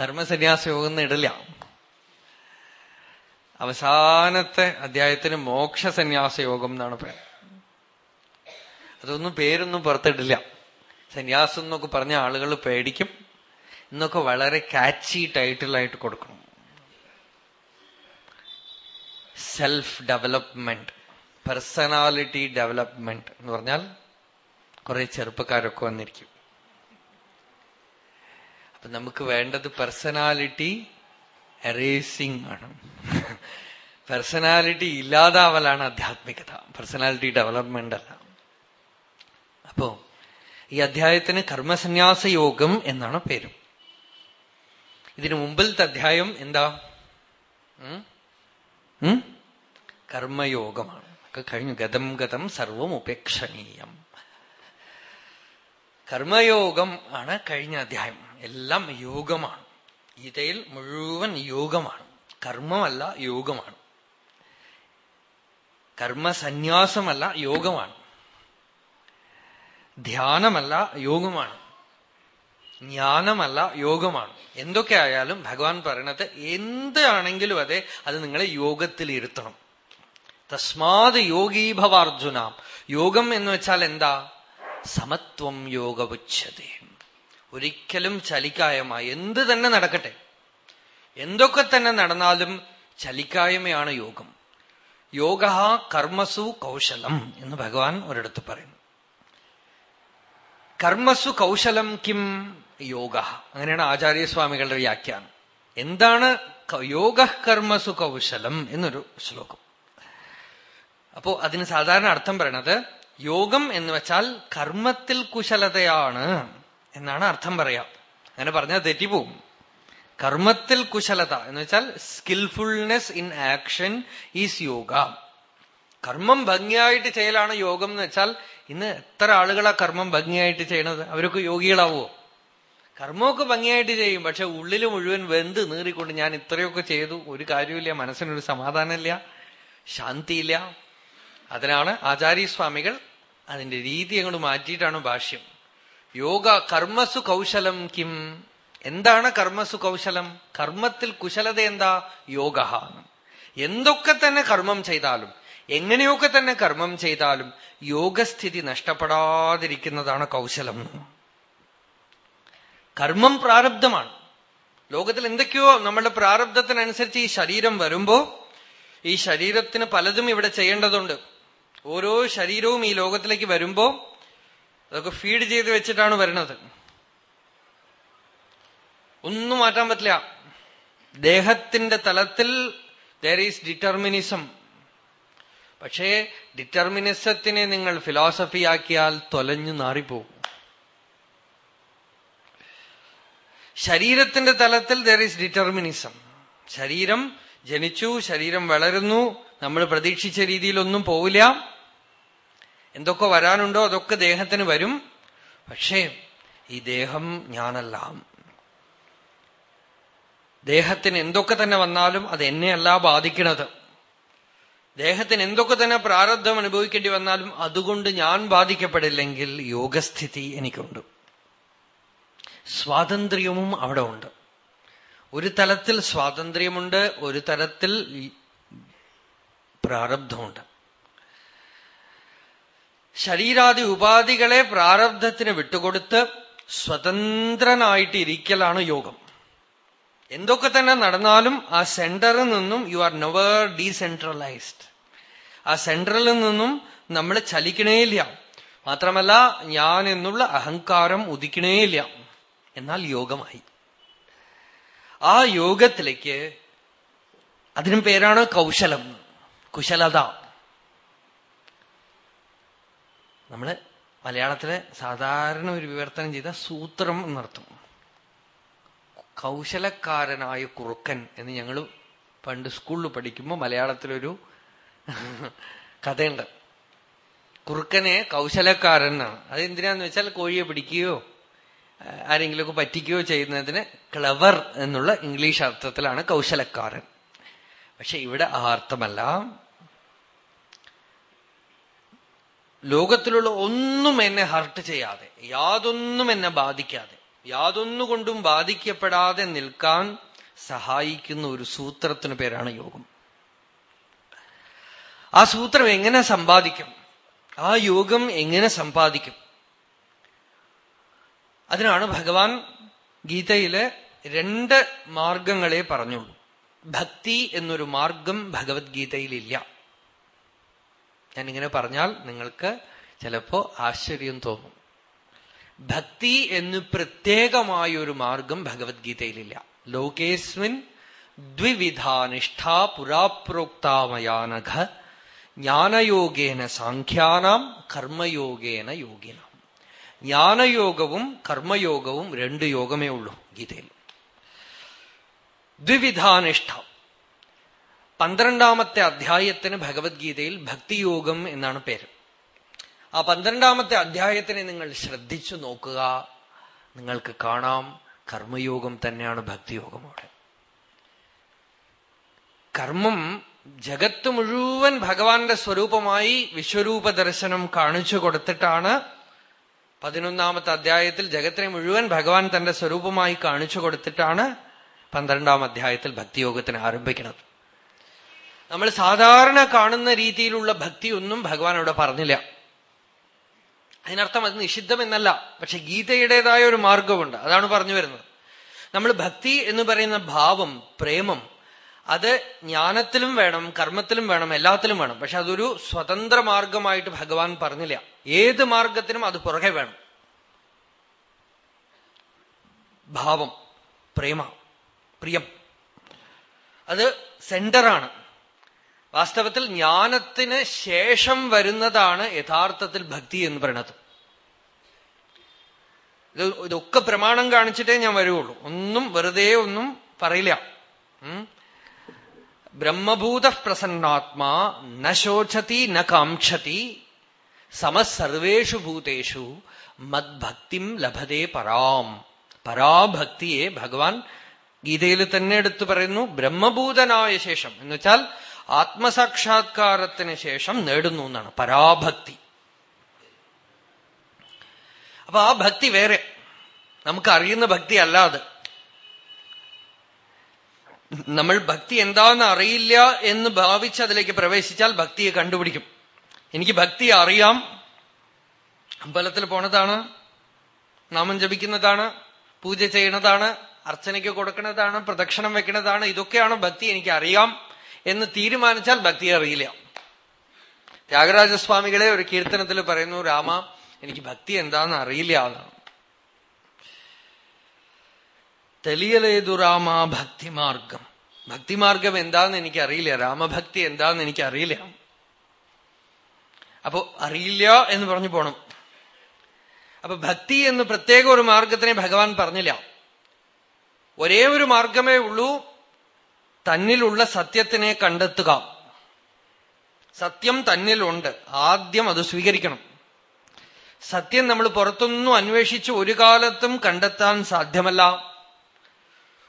കർമ്മസന്യാസ യോഗം എന്ന് ഇടില്ല. അവസാനത്തെ അധ്യായത്തിന് മോക്ഷസന്യാസ യോഗം എന്നാണ് പേര്. അതൊന്നും പേരൊന്നും പുറത്തിടില്ല സന്യാസം എന്നൊക്കെ പറഞ്ഞ ആളുകൾ പേടിക്കും. എന്നൊക്കെ വളരെ കാച്ചി ടൈറ്റിലായിട്ട് കൊടുക്കണം. സെൽഫ് ഡെവലപ്മെന്റ് പേഴ്സണാലിറ്റി ഡെവലപ്മെന്റ് എന്ന് പറഞ്ഞാൽ കുറെ ചെറുപ്പക്കാരൊക്കെ വന്നിരിക്കും. അപ്പൊ നമുക്ക് വേണ്ടത് പേഴ്സണാലിറ്റി എറേസിംഗ് ആണ്. പേഴ്സണാലിറ്റി ഇല്ലാതാവലാണ് ആധ്യാത്മികത. പേഴ്സണാലിറ്റി ഡെവലപ്മെന്റ് അല്ല. അപ്പോ ഈ അധ്യായത്തിന് കർമ്മസന്യാസ യോഗം എന്നാണ് പേര്. ഇതിനു മുമ്പിലത്തെ അധ്യായം എന്താ? കർമ്മയോഗമാണ്. കഴിഞ്ഞു. ഗതം ഗതം സർവം ഉപേക്ഷണീയം കർമ്മയോഗം ആണ് കഴിഞ്ഞ അധ്യായം. എല്ലാം യോഗമാണ്. ഗീതയിൽ മുഴുവൻ യോഗമാണ്. കർമ്മമല്ല യോഗമാണ്. കർമ്മസന്യാസമല്ല യോഗമാണ്. ധ്യാനമല്ല യോഗമാണ്. ജ്ഞാനമല്ല യോഗമാണ്. എന്തൊക്കെ ആയാലും ഭഗവാൻ പറയണത് എന്താണെങ്കിലും അതെ അത് നിങ്ങളെ യോഗത്തിൽ ഇരുത്തണം. തസ്മാത് യോഗീഭവാർജുന. യോഗം എന്ന് വെച്ചാൽ എന്താ? സമത്വം യോഗവുച്ഛതേ ഒരിക്കലും ചലിക്കായ്മ. എന്ത് തന്നെ നടക്കട്ടെ. എന്തൊക്കെ തന്നെ നടന്നാലും ചലിക്കായ്മയാണ് യോഗം. യോഗ കർമ്മസു കൗശലം എന്ന് ഭഗവാൻ ഒരിടത്ത് പറയുന്നു. കർമ്മസു കൗശലം കിം യോഗ. അങ്ങനെയാണ് ആചാര്യസ്വാമികളുടെ വ്യാഖ്യാനം. എന്താണ് യോഗ കർമ്മസു കൗശലം എന്നൊരു ശ്ലോകം. അപ്പോ അതിന് സാധാരണ അർത്ഥം പറയണത് യോഗം എന്ന് വെച്ചാൽ കർമ്മത്തിൽ കുശലതയാണ്. എന്നാണ് അർത്ഥം പറയാം. അങ്ങനെ പറഞ്ഞാൽ തെറ്റിപ്പോവും. കർമ്മത്തിൽ കുശലത എന്ന് വെച്ചാൽ skilfulness in action is yoga കർമ്മം ഭംഗിയായിട്ട് ചെയ്യലാണ് യോഗം എന്ന് വെച്ചാൽ ഇന്ന് എത്ര ആളുകളാ കർമ്മം ഭംഗിയായിട്ട് ചെയ്യണത്? അവരൊക്കെ യോഗികളാവോ? കർമ്മമൊക്കെ ഭംഗിയായിട്ട് ചെയ്യും പക്ഷെ ഉള്ളിൽ മുഴുവൻ വെന്ത് നീറിക്കൊണ്ട് ഞാൻ ഇത്രയൊക്കെ ചെയ്തു ഒരു കാര്യമില്ല മനസ്സിനൊരു സമാധാനമില്ല ശാന്തിയില്ല. അതിനാണ് ആചാര്യസ്വാമികൾ അതിന്റെ രീതി അങ്ങോട്ട് മാറ്റിയിട്ടാണ് ഭാഷ്യം. യോഗ കർമ്മസു കൗശലം കിം. എന്താണ് കർമ്മസു കൗശലം? കർമ്മത്തിൽ കുശലത എന്താ? യോഗ. എന്തൊക്കെ തന്നെ കർമ്മം ചെയ്താലും എങ്ങനെയൊക്കെ തന്നെ കർമ്മം ചെയ്താലും യോഗസ്ഥിതി നഷ്ടപ്പെടാതിരിക്കുന്നതാണ് കൗശലം. കർമ്മം പ്രാരബ്ധമാണ്. ലോകത്തിൽ എന്തൊക്കെയോ നമ്മളുടെ പ്രാരബ്ധത്തിനനുസരിച്ച് ഈ ശരീരം വരുമ്പോ ഈ ശരീരത്തിന് പലതും ഇവിടെ ചെയ്യേണ്ടതുണ്ട്. ഓരോ ശരീരവും ഈ ലോകത്തിലേക്ക് വരുമ്പോ അതൊക്കെ ഫീഡ് ചെയ്ത് വെച്ചിട്ടാണ് വരുന്നത് ഒന്നും മാറ്റാൻ പറ്റില്ല. ദേഹത്തിന്റെ തലത്തിൽ ദർ ഈസ് ഡിറ്റർമിനിസം പക്ഷേ ഡിറ്റർമിനിസത്തിനെ നിങ്ങൾ ഫിലോസഫി ആക്കിയാൽ തൊലഞ്ഞു നാറിപ്പോകും. ശരീരത്തിന്റെ തലത്തിൽ ദർ ഈസ് ഡിറ്റർമിനിസം ശരീരം ജനിച്ചു ശരീരം വളരുന്നു നമ്മൾ പ്രതീക്ഷിച്ച രീതിയിലൊന്നും പോവില്ല. എന്തൊക്കെ വരാനുണ്ടോ അതൊക്കെ ദേഹത്തിന് വരും. പക്ഷേ ഈ ദേഹം ഞാനല്ല. ദേഹത്തിന് എന്തൊക്കെ തന്നെ വന്നാലും അത് എന്നെയല്ല ബാധിക്കണത് ദേഹത്തിന് എന്തൊക്കെ തന്നെ പ്രാരബ്ധം അനുഭവിക്കേണ്ടി വന്നാലും അതുകൊണ്ട് ഞാൻ ബാധിക്കപ്പെടില്ലെങ്കിൽ യോഗസ്ഥിതി എനിക്കുണ്ട്. സ്വാതന്ത്ര്യവും അവിടെ ഉണ്ട്. ഒരു തലത്തിൽ സ്വാതന്ത്ര്യമുണ്ട് ഒരു തലത്തിൽ പ്രാരബ്ധമുണ്ട്. ശരീരാദി ഉപാധികളെ പ്രാരബ്ധത്തിന് വിട്ടുകൊടുത്ത് സ്വതന്ത്രനായിട്ട് ഇരിക്കലാണ് യോഗം. എന്തൊക്കെ തന്നെ നടന്നാലും ആ സെന്ററിൽ നിന്നും യു ആർ നെവർ ഡീസെൻട്രലൈസ്ഡ്. ആ സെന്ററിൽ നിന്നും നമ്മൾ ചലിക്കണേയില്ല. മാത്രമല്ല ഞാൻ എന്നുള്ള അഹങ്കാരം ഉദിക്കണേയില്ല. എന്നാൽ യോഗമായി. ആ യോഗത്തിലേക്ക് അതിനും പേരാണ് കൗശലം. കുശലത. നമ്മൾ മലയാളത്തിലെ സാധാരണ ഒരു വിവർത്തനം ചെയ്ത സൂത്രം എന്നർത്ഥം കൗശലക്കാരനായ കുറുക്കൻ എന്ന് ഞങ്ങൾ പണ്ട് സ്കൂളിൽ പഠിക്കുമ്പോൾ മലയാളത്തിലൊരു കഥയുണ്ട്. കുറുക്കനെ കൗശലക്കാരൻ എന്നാണ്. അതെന്തിനാന്ന് വെച്ചാൽ കോഴിയെ പിടിക്കുകയോ ആരെങ്കിലുമൊക്കെ പറ്റിക്കുകയോ ചെയ്യുന്നതിന് ക്ലവർ എന്നുള്ള ഇംഗ്ലീഷ് അർത്ഥത്തിലാണ് കൗശലക്കാരൻ. പക്ഷെ ഇവിടെ ആ അർത്ഥമല്ല ലോകത്തിലുള്ള ഒന്നും എന്നെ ഹർട്ട് ചെയ്യാതെ യാതൊന്നും എന്നെ ബാധിക്കാതെ യാതൊന്നുകൊണ്ടും ബാധിക്കപ്പെടാതെ നിൽക്കാൻ സഹായിക്കുന്ന ഒരു സൂത്രത്തിന് പേരാണ് യോഗം. ആ സൂത്രം എങ്ങനെ സമ്പാദിക്കും? ആ യോഗം എങ്ങനെ സമ്പാദിക്കും? അതിനാണ് ഭഗവാൻ ഗീതയിലെ രണ്ട് മാർഗങ്ങളെ പറഞ്ഞുള്ളൂ. ഭക്തി എന്നൊരു മാർഗം ഭഗവത്ഗീതയിലില്ല. ഞാനിങ്ങനെ പറഞ്ഞാൽ നിങ്ങൾക്ക് ചിലപ്പോ ആശ്ചര്യം തോന്നും. ഭക്തി എന്ന് പ്രത്യേകമായ ഒരു മാർഗം ഭഗവത്ഗീതയിലില്ല. ലോകേസ്മിൻ ദ്വിവിധാനിഷ്ഠ പുരാപ്രോക്താമയാനഘ ജ്ഞാനയോഗേന സാഖ്യാനാം കർമ്മയോഗേന യോഗിനാം. ജ്ഞാനയോഗവും കർമ്മയോഗവും രണ്ട് യോഗമേ ഉള്ളൂ ഗീതയിൽ. ദ്വിവിധാനിഷ്ഠ പന്ത്രണ്ടാമത്തെ അധ്യായത്തിന് ഭഗവത്ഗീതയിൽ ഭക്തിയോഗം എന്നാണ് പേര്. ആ പന്ത്രണ്ടാമത്തെ അധ്യായത്തിനെ നിങ്ങൾ ശ്രദ്ധിച്ചു നോക്കുക. നിങ്ങൾക്ക് കാണാം കർമ്മയോഗം തന്നെയാണ് ഭക്തിയോഗം അവിടെ. കർമ്മം ജഗത്ത് മുഴുവൻ ഭഗവാന്റെ സ്വരൂപമായി വിശ്വരൂപ ദർശനം കാണിച്ചു കൊടുത്തിട്ടാണ് പതിനൊന്നാമത്തെ അധ്യായത്തിൽ ജഗത്തിനെ മുഴുവൻ ഭഗവാൻ തന്റെ സ്വരൂപമായി കാണിച്ചു കൊടുത്തിട്ടാണ് പന്ത്രണ്ടാം അധ്യായത്തിൽ ഭക്തിയോഗത്തിന് ആരംഭിക്കുന്നത്. നമ്മൾ സാധാരണ കാണുന്ന രീതിയിലുള്ള ഭക്തിയൊന്നും ഭഗവാൻ അവിടെ പറഞ്ഞില്ല. അതിനർത്ഥം അത് നിഷിദ്ധം എന്നല്ല പക്ഷെ ഗീതയുടേതായ ഒരു മാർഗമുണ്ട്. അതാണ് പറഞ്ഞു വരുന്നത്. നമ്മൾ ഭക്തി എന്ന് പറയുന്ന ഭാവം പ്രേമം അത് ജ്ഞാനത്തിലും വേണം കർമ്മത്തിലും വേണം എല്ലാത്തിലും വേണം. പക്ഷെ അതൊരു സ്വതന്ത്ര മാർഗമായിട്ട് ഭഗവാൻ പറഞ്ഞില്ല. ഏത് മാർഗത്തിനും അത് പുറകെ വേണം. ഭാവം പ്രേമ പ്രിയം. അത് സെന്ററാണ്. വാസ്തവത്തിൽ ജ്ഞാനത്തിന് ശേഷം വരുന്നതാണ് യഥാർത്ഥത്തിൽ ഭക്തി എന്ന് പറയുന്നത്. ഇത് ഇതൊക്കെ പ്രമാണം കാണിച്ചിട്ടേ ഞാൻ വരുവുള്ളൂ. ഒന്നും വെറുതെ ഒന്നും പറയില്ല. ബ്രഹ്മഭൂത പ്രസന്നാത്മാ ന ന കാക്ഷതി സമസർവേഷു ഭൂതേഷു മദ്ഭക്തിം ലഭതേ പരാം. പരാഭക്തിയെ ഭഗവാൻ ഗീതയിൽ തന്നെ എടുത്തു പറയുന്നു ബ്രഹ്മഭൂതനായ ശേഷം. എന്ന് വെച്ചാൽ ആത്മസാക്ഷാത്കാരത്തിന് ശേഷം നേടുന്നു എന്നാണ്. പരാഭക്തി. അപ്പൊ ആ ഭക്തി വേറെ. നമുക്ക് അറിയുന്ന ഭക്തി അല്ലാതെ നമ്മൾ ഭക്തി എന്താന്ന് അറിയില്ല എന്ന് ഭാവിച്ച് അതിലേക്ക് പ്രവേശിച്ചാൽ ഭക്തിയെ കണ്ടുപിടിക്കും. എനിക്ക് ഭക്തി അറിയാം. അമ്പലത്തിൽ പോണതാണ്. നാമം ജപിക്കുന്നതാണ്. പൂജ ചെയ്യണതാണ്. അർച്ചനയ്ക്ക് കൊടുക്കുന്നതാണ് പ്രദക്ഷിണം വെക്കുന്നതാണ് ഇതൊക്കെയാണ് ഭക്തി എനിക്ക് അറിയാം. എന്ന് തീരുമാനിച്ചാൽ ഭക്തി അറിയില്ല. ത്യാഗരാജസ്വാമികളെ ഒരു കീർത്തനത്തിൽ പറയുന്നു രാമ എനിക്ക് ഭക്തി എന്താന്ന് അറിയില്ല എന്നാണ് തെളിയലേതു രാമ ഭക്തിമാർഗം. ഭക്തിമാർഗം എന്താന്ന് എനിക്കറിയില്ല. രാമഭക്തി എന്താന്ന് എനിക്കറിയില്ല. അപ്പോ അറിയില്ല എന്ന് പറഞ്ഞു പോണം. അപ്പൊ ഭക്തി എന്ന് പ്രത്യേക ഒരു മാർഗത്തിനെ ഭഗവാൻ പറഞ്ഞില്ല. ഒരേ ഒരു മാർഗമേ ഉള്ളൂ. തന്നിലുള്ള സത്യത്തിനെ കണ്ടെത്തുക. സത്യം തന്നിലുണ്ട്. ആദ്യം അത് സ്വീകരിക്കണം. സത്യം നമ്മൾ പുറത്തൊന്നും അന്വേഷിച്ച് ഒരു കാലത്തും കണ്ടെത്താൻ സാധ്യമല്ല.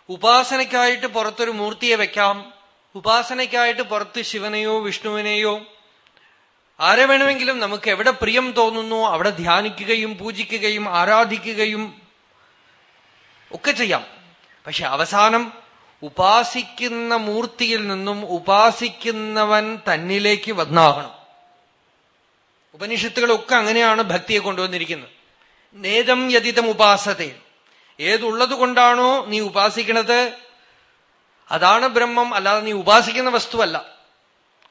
ഉപാസനയ്ക്കായിട്ട് പുറത്തൊരു മൂർത്തിയെ വെക്കാം. ഉപാസനയ്ക്കായിട്ട് പുറത്ത് ശിവനെയോ വിഷ്ണുവിനെയോ ആരെ വേണമെങ്കിലും നമുക്ക് എവിടെ പ്രിയം തോന്നുന്നു അവിടെ ധ്യാനിക്കുകയും പൂജിക്കുകയും ആരാധിക്കുകയും ഒക്കെ ചെയ്യാം. പക്ഷെ അവസാനം ഉപാസിക്കുന്ന മൂർത്തിയിൽ നിന്നും ഉപാസിക്കുന്നവൻ തന്നിലേക്ക് വന്നാകണം. ഉപനിഷത്തുകളൊക്കെ അങ്ങനെയാണ് ഭക്തിയെ കൊണ്ടുവന്നിരിക്കുന്നത്. നേതം യതിതം ഉപാസത്തെ ഏതുള്ളത് കൊണ്ടാണോ നീ ഉപാസിക്കുന്നത് അതാണ് ബ്രഹ്മം അല്ലാതെ നീ ഉപാസിക്കുന്ന വസ്തുവല്ല.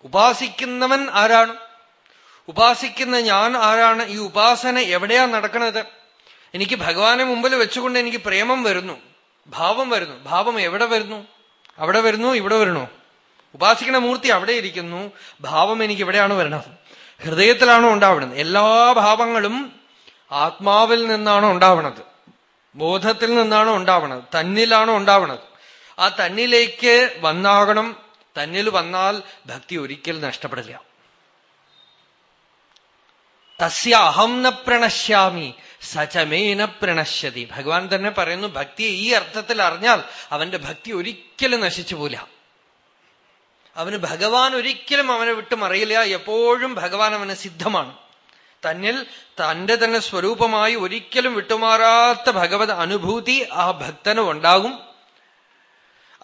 ഉപാസിക്കുന്നവൻ ആരാണ്? ഉപാസിക്കുന്ന ഞാൻ ആരാണ്? ഈ ഉപാസന എവിടെയാ നടക്കുന്നത് എനിക്ക് ഭഗവാനെ മുമ്പിൽ വെച്ചുകൊണ്ട് എനിക്ക് പ്രേമം വരുന്നു. ഭാവം വരുന്നു. ഭാവം എവിടെ വരുന്നു? അവിടെ വരുന്നു ഇവിടെ വരണോ ഉപാസിക്കുന്ന മൂർത്തി അവിടെ ഇരിക്കുന്നു. ഭാവം എനിക്ക് ഇവിടെയാണ് വരണത്. ഹൃദയത്തിലാണോ ഉണ്ടാവുന്നത് എല്ലാ ഭാവങ്ങളും ആത്മാവിൽ നിന്നാണോ ഉണ്ടാവണത്. ബോധത്തിൽ നിന്നാണോ ഉണ്ടാവണത്. തന്നിലാണോ ഉണ്ടാവണത്. ആ തന്നിലേക്ക് വന്നാകണം. തന്നിൽ വന്നാൽ ഭക്തി ഒരിക്കൽ നഷ്ടപ്പെടില്ല. തസ്യ അഹം ന പ്രണശ്യാമി സചമേന പ്രണശ്യതി. ഭഗവാൻ തന്നെ പറയുന്നു ഭക്തിയെ ഈ അർത്ഥത്തിൽ അറിഞ്ഞാൽ അവന്റെ ഭക്തി ഒരിക്കലും നശിച്ചു പോല അവന് ഭഗവാൻ ഒരിക്കലും അവനെ വിട്ട് മറിയില്ല. എപ്പോഴും ഭഗവാൻ അവന് സിദ്ധമാണ്. തന്നിൽ തന്റെ തന്നെ സ്വരൂപമായി ഒരിക്കലും വിട്ടുമാറാത്ത ഭഗവത് അനുഭൂതി ആ ഭക്തന് ഉണ്ടാകും.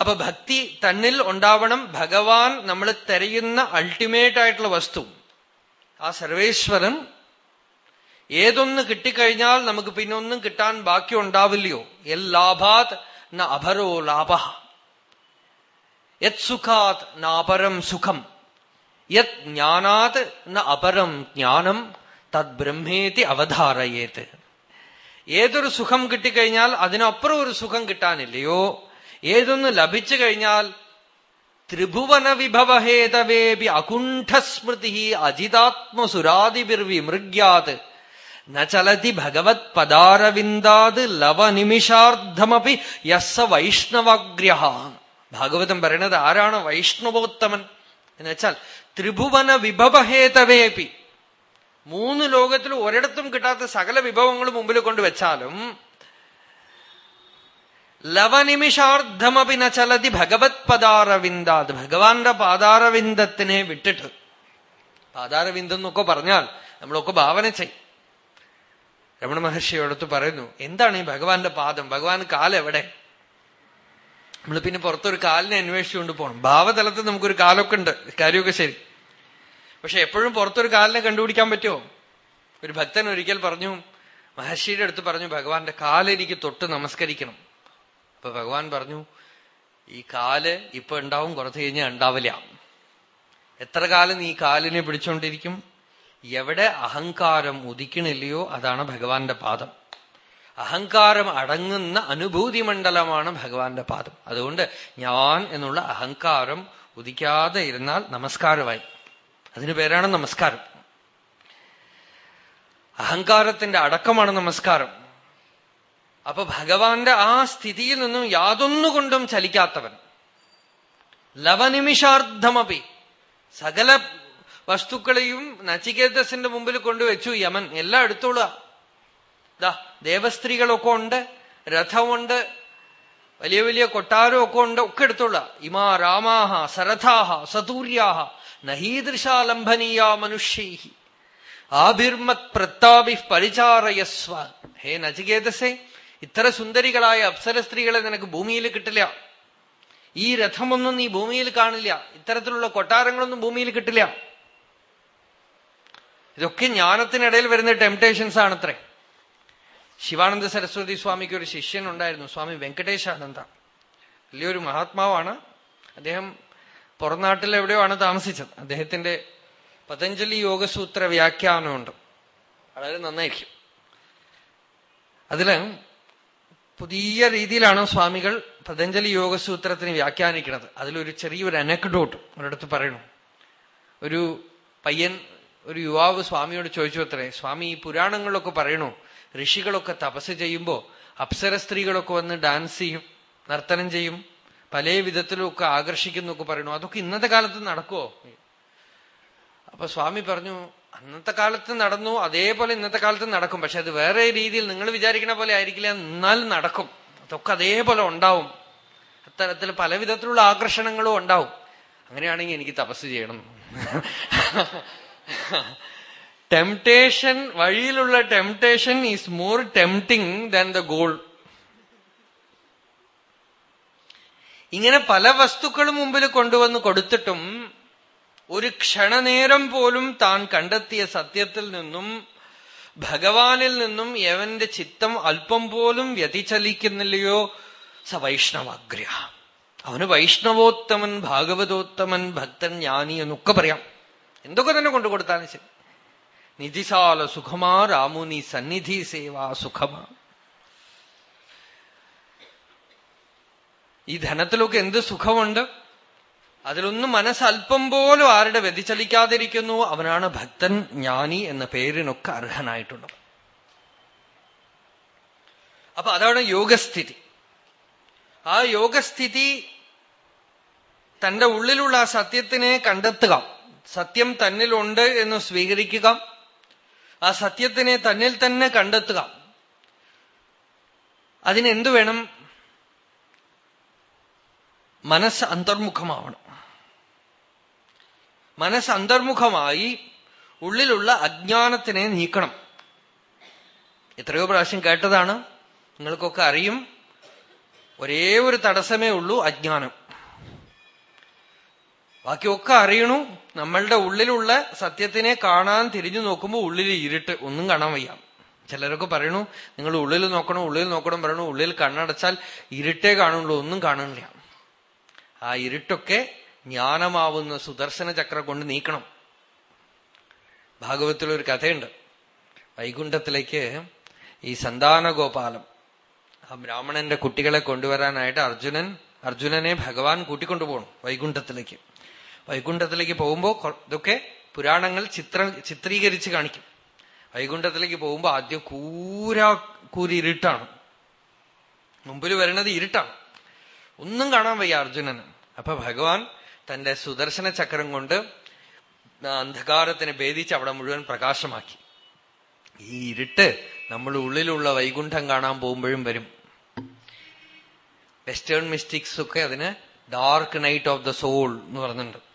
അപ്പൊ ഭക്തി തന്നിൽ ഉണ്ടാവണം. ഭഗവാൻ നമ്മൾ തിരയുന്ന അൾട്ടിമേറ്റ് ആയിട്ടുള്ള വസ്തു. ആ സർവേശ്വരൻ ഏതൊന്ന് കിട്ടിക്കഴിഞ്ഞാൽ നമുക്ക് പിന്നൊന്നും കിട്ടാൻ ബാക്കി ഉണ്ടാവില്ലയോ എൽ ലാഭാത് ന അപരോ ലാഭ. യത് സുഖാത് നാപരം സുഖം. യത് ജ്ഞാനാത് ന അപരം ജ്ഞാനം. തത് ബ്രഹ്മേതി അവധാരയേത്. ഏതൊരു സുഖം കിട്ടിക്കഴിഞ്ഞാൽ അതിനപ്പുറം ഒരു സുഖം കിട്ടാനില്ലയോ? ഏതൊന്ന് ലഭിച്ചു കഴിഞ്ഞാൽ ത്രിഭുവന വിഭവഹേതവേപി അകുണ്ഠസ്മൃതി അജിതാത്മസുരാദിർവിമൃഗ്യാത് ന ഭഗവത് പദാരവിന്ദാത് ലവനിമിഷാർദ്ധമപി യസ്സ വൈഷ്ണവഗ്രഹ. ഭാഗവതം പറയണത് ആരാണ്? വൈഷ്ണവോത്തമൻ. എന്ന് വെച്ചാൽ ത്രിഭുവന വിഭവഹേതവേപി. മൂന്ന് ലോകത്തിൽ ഒരിടത്തും കിട്ടാത്ത സകല വിഭവങ്ങളും മുമ്പിൽ കൊണ്ടുവച്ചാലും ലവനിമിഷാർദ്ധമപി ന ഭഗവത് പദാരവിന്ദാത്. ഭഗവാന്റെ പാദാരവിന്ദത്തിനെ വിട്ടിട്ട്. പാദാരവിന്ദം എന്നൊക്കെ പറഞ്ഞാൽ നമ്മളൊക്കെ ഭാവന ചെയ്യും. രമണ മഹർഷിയോടത്ത് പറയുന്നു എന്താണ് ഈ ഭഗവാന്റെ പാദം? ഭഗവാൻ കാലെവിടെ നമ്മൾ പിന്നെ പുറത്തൊരു കാലിനെ അന്വേഷിച്ചുകൊണ്ട് പോകണം ഭാവതലത്തിൽ നമുക്കൊരു കാലൊക്കെ ഉണ്ട്. കാര്യമൊക്കെ ശരി. പക്ഷെ എപ്പോഴും പുറത്തൊരു കാലിനെ കണ്ടുപിടിക്കാൻ പറ്റുമോ? ഒരു ഭക്തൻ ഒരിക്കൽ പറഞ്ഞു മഹർഷിയുടെ അടുത്ത് പറഞ്ഞു ഭഗവാന്റെ കാലെനിക്ക് തൊട്ട് നമസ്കരിക്കണം. അപ്പൊ ഭഗവാൻ പറഞ്ഞു ഈ കാൽ ഇപ്പൊ ഉണ്ടാവും കുറച്ച് കഴിഞ്ഞാൽ ഉണ്ടാവില്ല. എത്ര കാലം നീ കാലിനെ പിടിച്ചോണ്ടിരിക്കും? എവിടെ അഹങ്കാരം ഉദിക്കണില്ലയോ അതാണ് ഭഗവാന്റെ പാദം. അഹങ്കാരം അടങ്ങുന്ന അനുഭൂതി മണ്ഡലമാണ് ഭഗവാന്റെ പാദം. അതുകൊണ്ട് ഞാൻ എന്നുള്ള അഹങ്കാരം ഉദിക്കാതെ ഇരുന്നാൽ നമസ്കാരമായി. അതിന് പേരാണ് നമസ്കാരം. അഹങ്കാരത്തിന്റെ അടക്കമാണ് നമസ്കാരം. അപ്പൊ ഭഗവാന്റെ ആ സ്ഥിതിയിൽ നിന്നും യാതൊന്നുകൊണ്ടും ചലിക്കാത്തവൻ. ലവനിമിഷാർദ്ധമപി. സകല വസ്തുക്കളെയും നച്ചികേതസിന്റെ മുമ്പിൽ കൊണ്ടുവച്ചു യമൻ. എല്ലാം എടുത്തോളുക. ദാ ദേവസ്ത്രീകളൊക്കെ ഉണ്ട് രഥമുണ്ട് വലിയ വലിയ കൊട്ടാരമൊക്കെ ഉണ്ട് ഒക്കെ എടുത്തോളുക. ഇമാ രാമാഹ സരഥാഹ സതൂര്യാഹ നഹീദൃശാലംഭനീയ മനുഷ്യൈ ആഭിർമത് പ്രത്താപി പരിചാരയസ്വ. ഹേ നചികേതസേ ഇത്ര സുന്ദരികളായ അപ്സര സ്ത്രീകളെ നിനക്ക് ഭൂമിയിൽ കിട്ടില്ല. ഈ രഥമൊന്നും നീ ഭൂമിയിൽ കാണില്ല. ഇത്തരത്തിലുള്ള കൊട്ടാരങ്ങളൊന്നും ഭൂമിയിൽ കിട്ടില്ല. ഇതൊക്കെ ജ്ഞാനത്തിനിടയിൽ വരുന്ന ടെംപ്ടേഷൻസ് ആണത്രേ. ശിവാനന്ദ സരസ്വതി സ്വാമിക്ക് ഒരു ശിഷ്യൻ ഉണ്ടായിരുന്നു സ്വാമി വെങ്കടേശാനന്ദ. വലിയൊരു മഹാത്മാവാണ്. അദ്ദേഹം പുറനാട്ടിൽ എവിടെയോ ആണ് താമസിച്ചത്. അദ്ദേഹത്തിന്റെ പതഞ്ജലി യോഗസൂത്ര വ്യാഖ്യാനമുണ്ട്. വളരെ നന്നായിരിക്കും. അതിൽ പുതിയ രീതിയിലാണ് സ്വാമികൾ പതഞ്ജലി യോഗസൂത്രത്തിന് വ്യാഖ്യാനിക്കുന്നത്. അതിലൊരു ചെറിയൊരു അനക്ഡോട്ട് ഒരിടത്ത് പറയണു. ഒരു പയ്യൻ ഒരു യുവാവ് സ്വാമിയോട് ചോദിച്ചു അത്രേ സ്വാമി ഈ പുരാണങ്ങളൊക്കെ പറയണു ഋഷികളൊക്കെ തപസ് ചെയ്യുമ്പോ അപ്സര സ്ത്രീകളൊക്കെ വന്ന് ഡാൻസ് ചെയ്യും നർത്തനം ചെയ്യും പല ആകർഷിക്കുന്നു ഒക്കെ പറയണു. അതൊക്കെ ഇന്നത്തെ കാലത്ത് നടക്കുവോ? അപ്പൊ സ്വാമി പറഞ്ഞു അന്നത്തെ കാലത്ത് നടന്നു അതേപോലെ ഇന്നത്തെ കാലത്ത് നടക്കും. പക്ഷെ അത് വേറെ രീതിയിൽ നിങ്ങൾ വിചാരിക്കുന്ന പോലെ ആയിരിക്കില്ല എന്നാലും നടക്കും. അതൊക്കെ അതേപോലെ ഉണ്ടാവും. അത്തരത്തിൽ പല വിധത്തിലുള്ള ആകർഷണങ്ങളും ഉണ്ടാവും. അങ്ങനെയാണെങ്കിൽ എനിക്ക് തപസ് ചെയ്യണം. Temptation വഴിയിലുള്ള temptation is more tempting than the goal ഇങ്ങനെ പല വസ്തുക്കളും മുമ്പിൽ കൊണ്ടുവന്ന് കൊടുത്തിട്ടും ഒരു ക്ഷണനേരം പോലും താൻ കണ്ടെത്തിയ സത്യത്തിൽ നിന്നും ഭഗവാനിൽ നിന്നും യവന്റെ ചിത്തം അല്പം പോലും വ്യതിചലിക്കുന്നില്ലയോ? സ വൈഷ്ണവാഗ്രഹ അവന് വൈഷ്ണവോത്തമൻ ഭാഗവതോത്തമൻ ഭക്തൻ ജ്ഞാനി എന്നൊക്കെ പറയാം. എന്തൊക്കെ തന്നെ കൊണ്ടു കൊടുത്താലും ശരി. നിധിശാല സുഖമാ രാമുനി സന്നിധി സേവാ സുഖമാ. ഈ ധനത്തിലൊക്കെ എന്ത് സുഖമുണ്ട്? അതിലൊന്നും മനസ്സല്പം പോലും ആരുടെ വ്യതിചലിക്കാതിരിക്കുന്നു? അവനാണ് ഭക്തൻ ജ്ഞാനി എന്ന പേരിനൊക്കെ അർഹനായിട്ടുണ്ട് അപ്പൊ അതാണ് യോഗസ്ഥിതി. ആ യോഗസ്ഥിതി തന്റെ ഉള്ളിലുള്ള ആ സത്യത്തിനെ കണ്ടെത്തുക. സത്യം തന്നിലുണ്ട് എന്ന് സ്വീകരിക്കുക. ആ സത്യത്തിനെ തന്നിൽ തന്നെ കണ്ടെത്തുക. അതിനെന്തു വേണം? മനസ്സ് അന്തർമുഖമാവണം. മനസ്സ് അന്തർമുഖമായി ഉള്ളിലുള്ള അജ്ഞാനത്തിനെ നീക്കണം. എത്രയോ പ്രാവശ്യം കേട്ടതാണ്. നിങ്ങൾക്കൊക്കെ അറിയും. ഒരേ ഒരു തടസ്സമേ ഉള്ളൂ അജ്ഞാനം. ബാക്കിയൊക്കെ അറിയണു. നമ്മളുടെ ഉള്ളിലുള്ള സത്യത്തിനെ കാണാൻ തിരിഞ്ഞു നോക്കുമ്പോൾ ഉള്ളിൽ ഇരുട്ട്. ഒന്നും കാണാൻ വയ്യ. ചിലരൊക്കെ പറയണു നിങ്ങൾ ഉള്ളിൽ നോക്കണം ഉള്ളിൽ നോക്കണം പറയണു. ഉള്ളിൽ കണ്ണടച്ചാൽ ഇരുട്ടേ കാണുള്ളൂ. ഒന്നും കാണുന്നില്ല. ആ ഇരുട്ടൊക്കെ ജ്ഞാനമാവുന്ന സുദർശന ചക്ര കൊണ്ട് നീക്കണം. ഭാഗവത്തിലൊരു കഥയുണ്ട്. വൈകുണ്ഠത്തിലേക്ക് ഈ സന്താനഗോപാലം ആ ബ്രാഹ്മണന്റെ കുട്ടികളെ കൊണ്ടുവരാനായിട്ട് അർജുനൻ അർജുനനെ ഭഗവാൻ കൂട്ടിക്കൊണ്ടുപോകണം വൈകുണ്ഠത്തിലേക്ക്. വൈകുണ്ഠത്തിലേക്ക് പോകുമ്പോ ഇതൊക്കെ പുരാണങ്ങൾ ചിത്ര ചിത്രീകരിച്ച് കാണിക്കും. വൈകുണ്ഠത്തിലേക്ക് പോകുമ്പോ ആദ്യം കൂരാ കൂരി ഇരുട്ടാണ്. മുമ്പിൽ വരുന്നത് ഇരുട്ടാണ്. ഒന്നും കാണാൻ വയ്യ അർജുനന്. അപ്പൊ ഭഗവാൻ തന്റെ സുദർശന ചക്രം കൊണ്ട് അന്ധകാരത്തിനെ ഭേദിച്ച് അവിടെ മുഴുവൻ പ്രകാശമാക്കി. ഈ ഇരുട്ട് നമ്മൾ ഉള്ളിലുള്ള വൈകുണ്ഠം കാണാൻ പോകുമ്പോഴും വരും. വെസ്റ്റേൺ മിസ്റ്റിക്സ് ഒക്കെ അതിന് dark night of the soul എന്ന് പറഞ്ഞിട്ടുണ്ട്.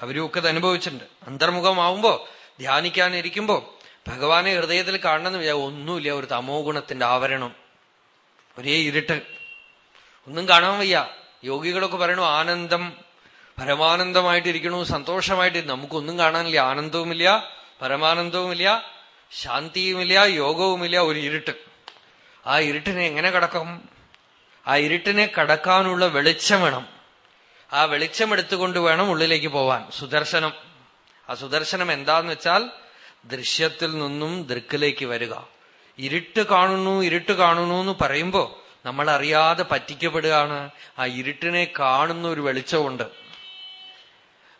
അവരും ഒക്കെ അത് അനുഭവിച്ചിട്ടുണ്ട്. അന്തർമുഖമാവുമ്പോ ധ്യാനിക്കാനിരിക്കുമ്പോ ഭഗവാനെ ഹൃദയത്തിൽ കാണണമെന്ന് വിചാരിച്ച ഒന്നുമില്ല ഒരു തമോ ഗുണത്തിന്റെ ആവരണം. ഒരേ ഇരുട്ട്. ഒന്നും കാണാൻ വയ്യ. യോഗികളൊക്കെ പറയണു ആനന്ദം പരമാനന്ദമായിട്ടിരിക്കണു സന്തോഷമായിട്ട് നമുക്കൊന്നും കാണാനില്ല. ആനന്ദവുമില്ല പരമാനന്ദവുമില്ല ശാന്തിയുമില്ല യോഗവുമില്ല ഒരു ഇരുട്ട്. ആ ഇരുട്ടിനെ എങ്ങനെ കടക്കും? ആ ഇരുട്ടിനെ കടക്കാനുള്ള വെളിച്ചം വേണം. ആ വെളിച്ചം എടുത്തുകൊണ്ട് വേണം ഉള്ളിലേക്ക് പോവാൻ. സുദർശനം. ആ സുദർശനം എന്താന്ന് വെച്ചാൽ ദൃശ്യത്തിൽ നിന്നും ദൃക്കിലേക്ക് വരിക. ഇരുട്ട് കാണുന്നു ഇരുട്ട് കാണുന്നു എന്ന് പറയുമ്പോ നമ്മൾ അറിയാതെ പറ്റിക്കപ്പെടുകയാണ്. ആ ഇരുട്ടിനെ കാണുന്ന ഒരു വെളിച്ചമുണ്ട്.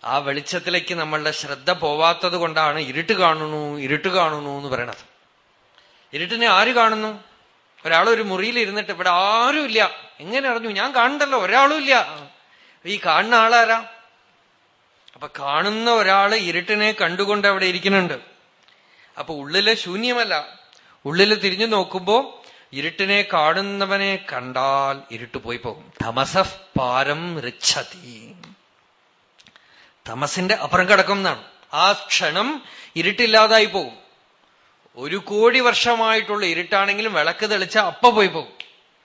ആ വെളിച്ചത്തിലേക്ക് നമ്മളുടെ ശ്രദ്ധ പോവാത്തത് കൊണ്ടാണ് ഇരുട്ട് കാണുന്നു ഇരുട്ട് കാണുന്നു എന്ന് പറയണത്. ഇരുട്ടിനെ ആര് കാണുന്നു? ഒരാൾ ഒരു മുറിയിൽ ഇരുന്നിട്ട് ഇവിടെ ആരും ഇല്ല എങ്ങനെ അറിഞ്ഞു? ഞാൻ കാണണ്ടല്ലോ ഒരാളും ഇല്ല. ഈ കാണുന്ന ആളാരാ? അപ്പൊ കാണുന്ന ഒരാൾ ഇരുട്ടിനെ കണ്ടുകൊണ്ട് അവിടെ ഇരിക്കുന്നുണ്ട്. അപ്പൊ ഉള്ളിൽ ശൂന്യമല്ല. ഉള്ളിൽ തിരിഞ്ഞു നോക്കുമ്പോ ഇരുട്ടിനെ കാണുന്നവനെ കണ്ടാൽ ഇരുട്ട് പോയി പോകും. തമസ പാരം റിച്ഛതി തമസിന്റെ അപ്പുറം കിടക്കും എന്നാണ്. ആ ക്ഷണം ഇരുട്ടില്ലാതായി പോകും. ഒരു കോടി വർഷമായിട്ടുള്ള ഇരുട്ടാണെങ്കിലും വിളക്ക് തെളിച്ച അപ്പ പോയി പോകും.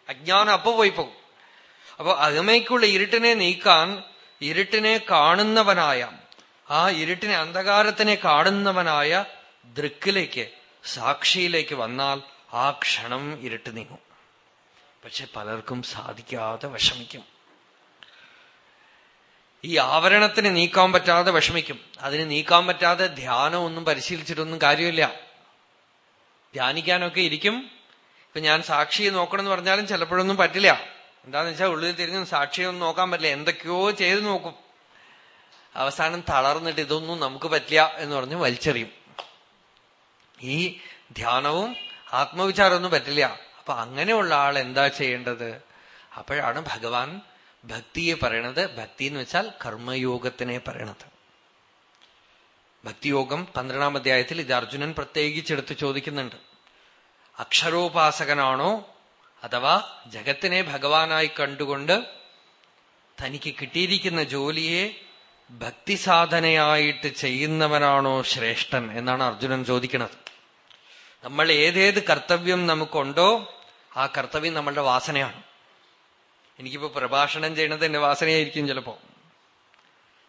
അജ്ഞാനം അപ്പ പോയി പോകും. അപ്പൊ അകമയ്ക്കുള്ള ഇരുട്ടിനെ നീക്കാൻ ഇരുട്ടിനെ കാണുന്നവനായ ആ ഇരുട്ടിനെ അന്ധകാരത്തിനെ കാണുന്നവനായ ദൃക്കിലേക്ക് സാക്ഷിയിലേക്ക് വന്നാൽ ആ ക്ഷണം ഇരുട്ട് നീങ്ങും. പക്ഷെ പലർക്കും സാധിക്കാതെ വിഷമിക്കും. ഈ ആവരണത്തിന് നീക്കാൻ പറ്റാതെ വിഷമിക്കും. അതിന് നീക്കാൻ പറ്റാതെ ധ്യാനം ഒന്നും പരിശീലിച്ചിട്ടൊന്നും കാര്യമില്ല. ധ്യാനിക്കാനൊക്കെ ഇരിക്കും. ഇപ്പൊ ഞാൻ സാക്ഷിയെ നോക്കണം എന്ന് പറഞ്ഞാലും ചിലപ്പോഴൊന്നും പറ്റില്ല. എന്താന്ന് വെച്ചാൽ ഉള്ളിൽ തിരിഞ്ഞ് സാക്ഷിയൊന്നും നോക്കാൻ പറ്റില്ല. എന്തൊക്കെയോ ചെയ്ത് നോക്കും. അവസാനം തളർന്നിട്ട് ഇതൊന്നും നമുക്ക് പറ്റില്ല എന്ന് പറഞ്ഞ് വലിച്ചെറിയും. ഈ ധ്യാനവും ആത്മവിചാരമൊന്നും പറ്റില്ല. അപ്പൊ അങ്ങനെയുള്ള ആൾ എന്താ ചെയ്യേണ്ടത്? അപ്പോഴാണ് ഭഗവാൻ ഭക്തിയെ പറയണത്. ഭക്തി എന്ന് വെച്ചാൽ കർമ്മയോഗത്തിനെ പറയണത്. ഭക്തിയോഗം പന്ത്രണ്ടാം അധ്യായത്തിൽ ഇത് അർജുനൻ പ്രത്യേകിച്ചെടുത്ത് ചോദിക്കുന്നുണ്ട്. അക്ഷരോപാസകനാണോ അഥവാ ജഗത്തിനെ ഭഗവാനായി കണ്ടുകൊണ്ട് തനിക്ക് കിട്ടിയിരിക്കുന്ന ജോലിയെ ഭക്തിസാധനയായിട്ട് ചെയ്യുന്നവനാണോ ശ്രേഷ്ഠൻ എന്നാണ് അർജുനൻ ചോദിക്കുന്നത്. നമ്മൾ ഏതേത് കർത്തവ്യം നമുക്കുണ്ടോ ആ കർത്തവ്യം നമ്മളുടെ വാസനയാണ്. എനിക്കിപ്പോ പ്രഭാഷണം ചെയ്യണത് എന്റെ വാസനയായിരിക്കും ചിലപ്പോ.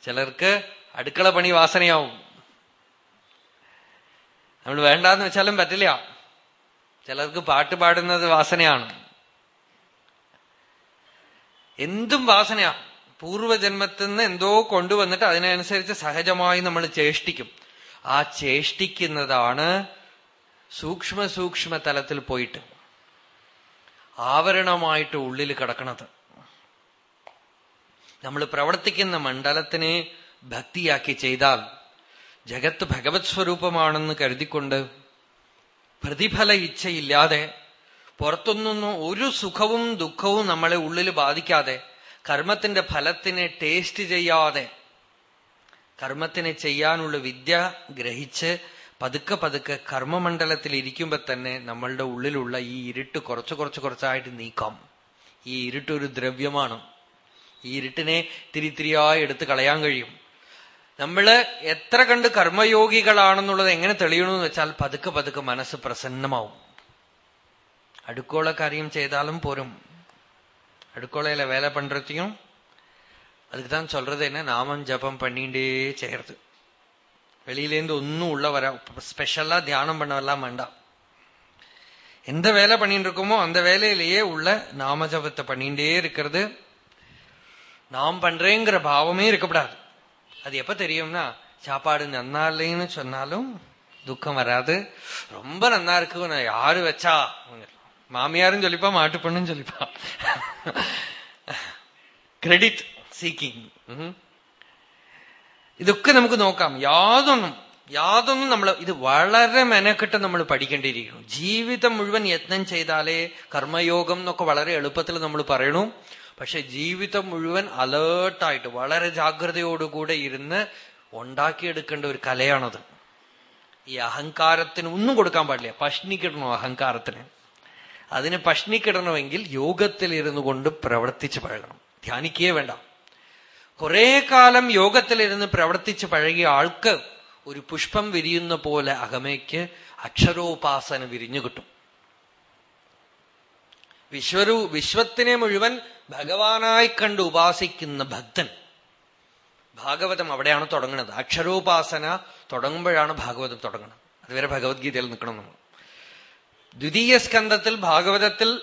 ചിലർക്ക് അടുക്കള പണി വാസനയാവും. നമ്മൾ വേണ്ടാന്ന് വെച്ചാലും പറ്റില്ല. ചിലർക്ക് പാട്ട് പാടുന്നത് വാസനയാണ്. എന്തും വാസനയാ. പൂർവജന്മത്തിൽ നിന്ന് എന്തോ കൊണ്ടുവന്നിട്ട് അതിനനുസരിച്ച് സഹജമായി നമ്മൾ ചേഷ്ടിക്കും. ആ ചേഷ്ടിക്കുന്നതാണ് സൂക്ഷ്മ സൂക്ഷ്മ തലത്തിൽ പോയിട്ട് ആവരണമായിട്ട് ഉള്ളിൽ കിടക്കണത്. നമ്മൾ പ്രവർത്തിക്കുന്ന മണ്ഡലത്തിനെ ഭക്തിയാക്കി ചെയ്താൽ ജഗത്ത് ഭഗവത് സ്വരൂപമാണെന്ന് കരുതിക്കൊണ്ട് പ്രതിഫല ഇച്ഛയില്ലാതെ പുറത്തുനിന്നും ഒരു സുഖവും ദുഃഖവും നമ്മളെ ഉള്ളിൽ ബാധിക്കാതെ കർമ്മത്തിന്റെ ഫലത്തിനെ ടേസ്റ്റ് ചെയ്യാതെ കർമ്മത്തിനെ ചെയ്യാനുള്ള വിദ്യ ഗ്രഹിച്ച് പതുക്കെ പതുക്കെ കർമ്മമണ്ഡലത്തിൽ ഇരിക്കുമ്പോ തന്നെ നമ്മളുടെ ഉള്ളിലുള്ള ഈ ഇരുട്ട് കുറച്ച് കുറച്ച് കുറച്ചായിട്ട് നീക്കാം. ഈ ഇരുട്ട് ഒരു ദ്രവ്യമാണ്. ഈ ഇരുട്ടിനെ തിരിത്തിരിയായി എടുത്ത് കളയാൻ കഴിയും. നമ്മൾ എത്ര കണ്ട് കർമ്മയോഗികളാണെന്നുള്ളത് എങ്ങനെ തെളിയണമെന്ന് വെച്ചാൽ പതുക്കെ പതുക്കെ മനസ്സ് പ്രസന്നമാവും. അടുക്കോള കാര്യം ചെയ്താലും പോരും அடுக்கோளையில வேலை பண்றதையும் அதுக்கு தான் சொல்றது என்ன நாமம் ஜபம் பண்ணிண்டே செய்யறது வெளியிலேருந்து ஒன்னும் உள்ள வர ஸ்பெஷலா தியானம் பண்ணவெல்லாம் வேண்டாம் எந்த வேலை பண்ணிட்டு இருக்கோமோ அந்த வேலையிலேயே உள்ள நாம ஜபத்தை பண்ணிட்டே இருக்கிறது நாம் பண்றேங்கிற பாவமே இருக்கப்படாது அது எப்ப தெரியும்னா சாப்பாடு நன்னா இல்லைன்னு சொன்னாலும் துக்கம் வராது ரொம்ப நன்னா இருக்கு யாரு வச்சா மாமியாரும் சொல்லிப்பா மாட்டு பொண்ணும் சொல்லிப்பா ക്രെഡിറ്റ് സീക്കിംഗ് ഇതൊക്കെ നമുക്ക് നോക്കാം യാതൊന്നും യാതൊന്നും നമ്മൾ ഇത് വളരെ മെനക്കെട്ട് നമ്മൾ പഠിക്കേണ്ടിയിരിക്കുന്നു ജീവിതം മുഴുവൻ യത്നം ചെയ്താലേ കർമ്മയോഗം എന്നൊക്കെ വളരെ എളുപ്പത്തിൽ നമ്മൾ പറയണു പക്ഷെ ജീവിതം മുഴുവൻ അലേർട്ടായിട്ട് വളരെ ജാഗ്രതയോടുകൂടെ ഇരുന്ന് ഉണ്ടാക്കിയെടുക്കേണ്ട ഒരു കലയാണത് ഈ അഹങ്കാരത്തിന് ഒന്നും കൊടുക്കാൻ പാടില്ല പഷ്ണിക്കിടണോ അഹങ്കാരത്തിന് അതിന് പഷ്ണിക്കിടണമെങ്കിൽ യോഗത്തിൽ ഇരുന്നു കൊണ്ട് പ്രവർത്തിച്ച് പഴകണം. ധ്യാനിക്കേ വേണ്ട. കുറെ കാലം യോഗത്തിലിരുന്ന് പ്രവർത്തിച്ച് പഴകിയ ആൾക്ക് ഒരു പുഷ്പം വിരിയുന്ന പോലെ അകമയ്ക്ക് അക്ഷരോപാസന വിരിഞ്ഞു കിട്ടും. വിശ്വരൂ വിശ്വത്തിനെ മുഴുവൻ ഭഗവാനായി കണ്ട് ഉപാസിക്കുന്ന ഭക്തൻ ഭാഗവതം അവിടെയാണ് തുടങ്ങുന്നത്. അക്ഷരോപാസന തുടങ്ങുമ്പോഴാണ് ഭാഗവതം തുടങ്ങുന്നത് അതുവരെ ഭഗവത്ഗീതയിൽ നിൽക്കണം നമ്മൾ. ദ്വിതീയ സ്കന്ധത്തിൽ ഭാഗവതത്തിൽ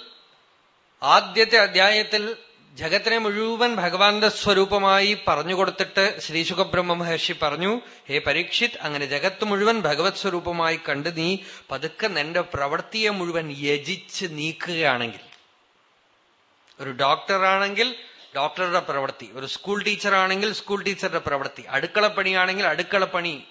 ആദ്യത്തെ അധ്യായത്തിൽ ജഗത്തിനെ മുഴുവൻ ഭഗവാന്റെ സ്വരൂപമായി പറഞ്ഞു കൊടുത്തിട്ട് ശ്രീ സുഖബ്രഹ്മ മഹർഷി പറഞ്ഞു ഹേ പരീക്ഷിത് അങ്ങനെ ജഗത്ത് മുഴുവൻ ഭഗവത് സ്വരൂപമായി കണ്ട് നീ പതുക്കെ നിന്റെ പ്രവൃത്തിയെ മുഴുവൻ യജിച്ച് നീക്കുകയാണെങ്കിൽ. ഒരു ഡോക്ടറാണെങ്കിൽ ഡോക്ടറുടെ പ്രവൃത്തി ഒരു സ്കൂൾ ടീച്ചറാണെങ്കിൽ സ്കൂൾ ടീച്ചറുടെ പ്രവൃത്തി അടുക്കളപ്പണിയാണെങ്കിൽ അടുക്കളപ്പണി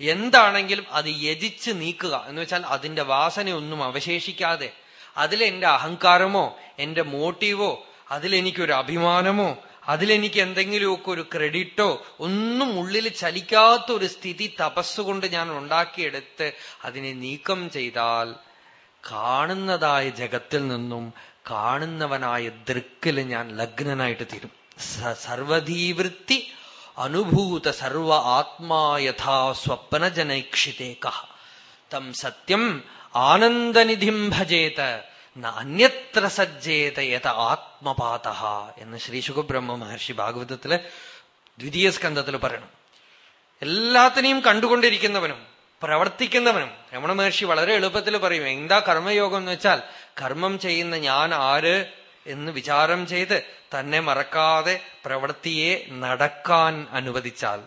എന്താണെങ്കിലും അത് യജിച്ച് നീക്കുക. എന്ന് വെച്ചാൽ അതിന്റെ വാസനയൊന്നും അവശേഷിക്കാതെ അതിലെന്റെ അഹങ്കാരമോ എന്റെ മോട്ടീവോ അതിലെനിക്കൊരു അഭിമാനമോ അതിലെനിക്ക് എന്തെങ്കിലുമൊക്കെ ഒരു ക്രെഡിറ്റോ ഒന്നും ഉള്ളിൽ ചലിക്കാത്ത ഒരു സ്ഥിതി തപസ്സുകൊണ്ട് ഞാൻ ഉണ്ടാക്കിയെടുത്ത് അതിനെ നീക്കം ചെയ്താൽ കാണുന്നതായ ജഗത്തിൽ നിന്നും കാണുന്നവനായ ദൃക്കിൽ ഞാൻ ലഗ്നനായിട്ട് തീരും. സർവധീവൃത്തി അനുഭൂത സർവ ആത്മാ യഥാ കഹ തം സത്യം ആനന്ദനിധിം ഭജേത അന്യത്ര സജ്ജേത യഥ ആത്മപാത എന്ന് ശ്രീ സുഖബ്രഹ്മ മഹർഷി ഭാഗവതത്തിൽ ദ്വിതീയ സ്കന്ധത്തിൽ പറയണം. എല്ലാത്തിനെയും കണ്ടുകൊണ്ടിരിക്കുന്നവനും പ്രവർത്തിക്കുന്നവനും രമണ മഹർഷി വളരെ എളുപ്പത്തിൽ പറയും എന്താ കർമ്മയോഗം എന്ന് വെച്ചാൽ കർമ്മം ചെയ്യുന്ന ഞാൻ ആര്? എന്ന് വിചാരം ചെയ്ത് തന്നെ മറക്കാതെ പ്രവൃത്തിയെ നടക്കാൻ അനുവദിച്ചാൽ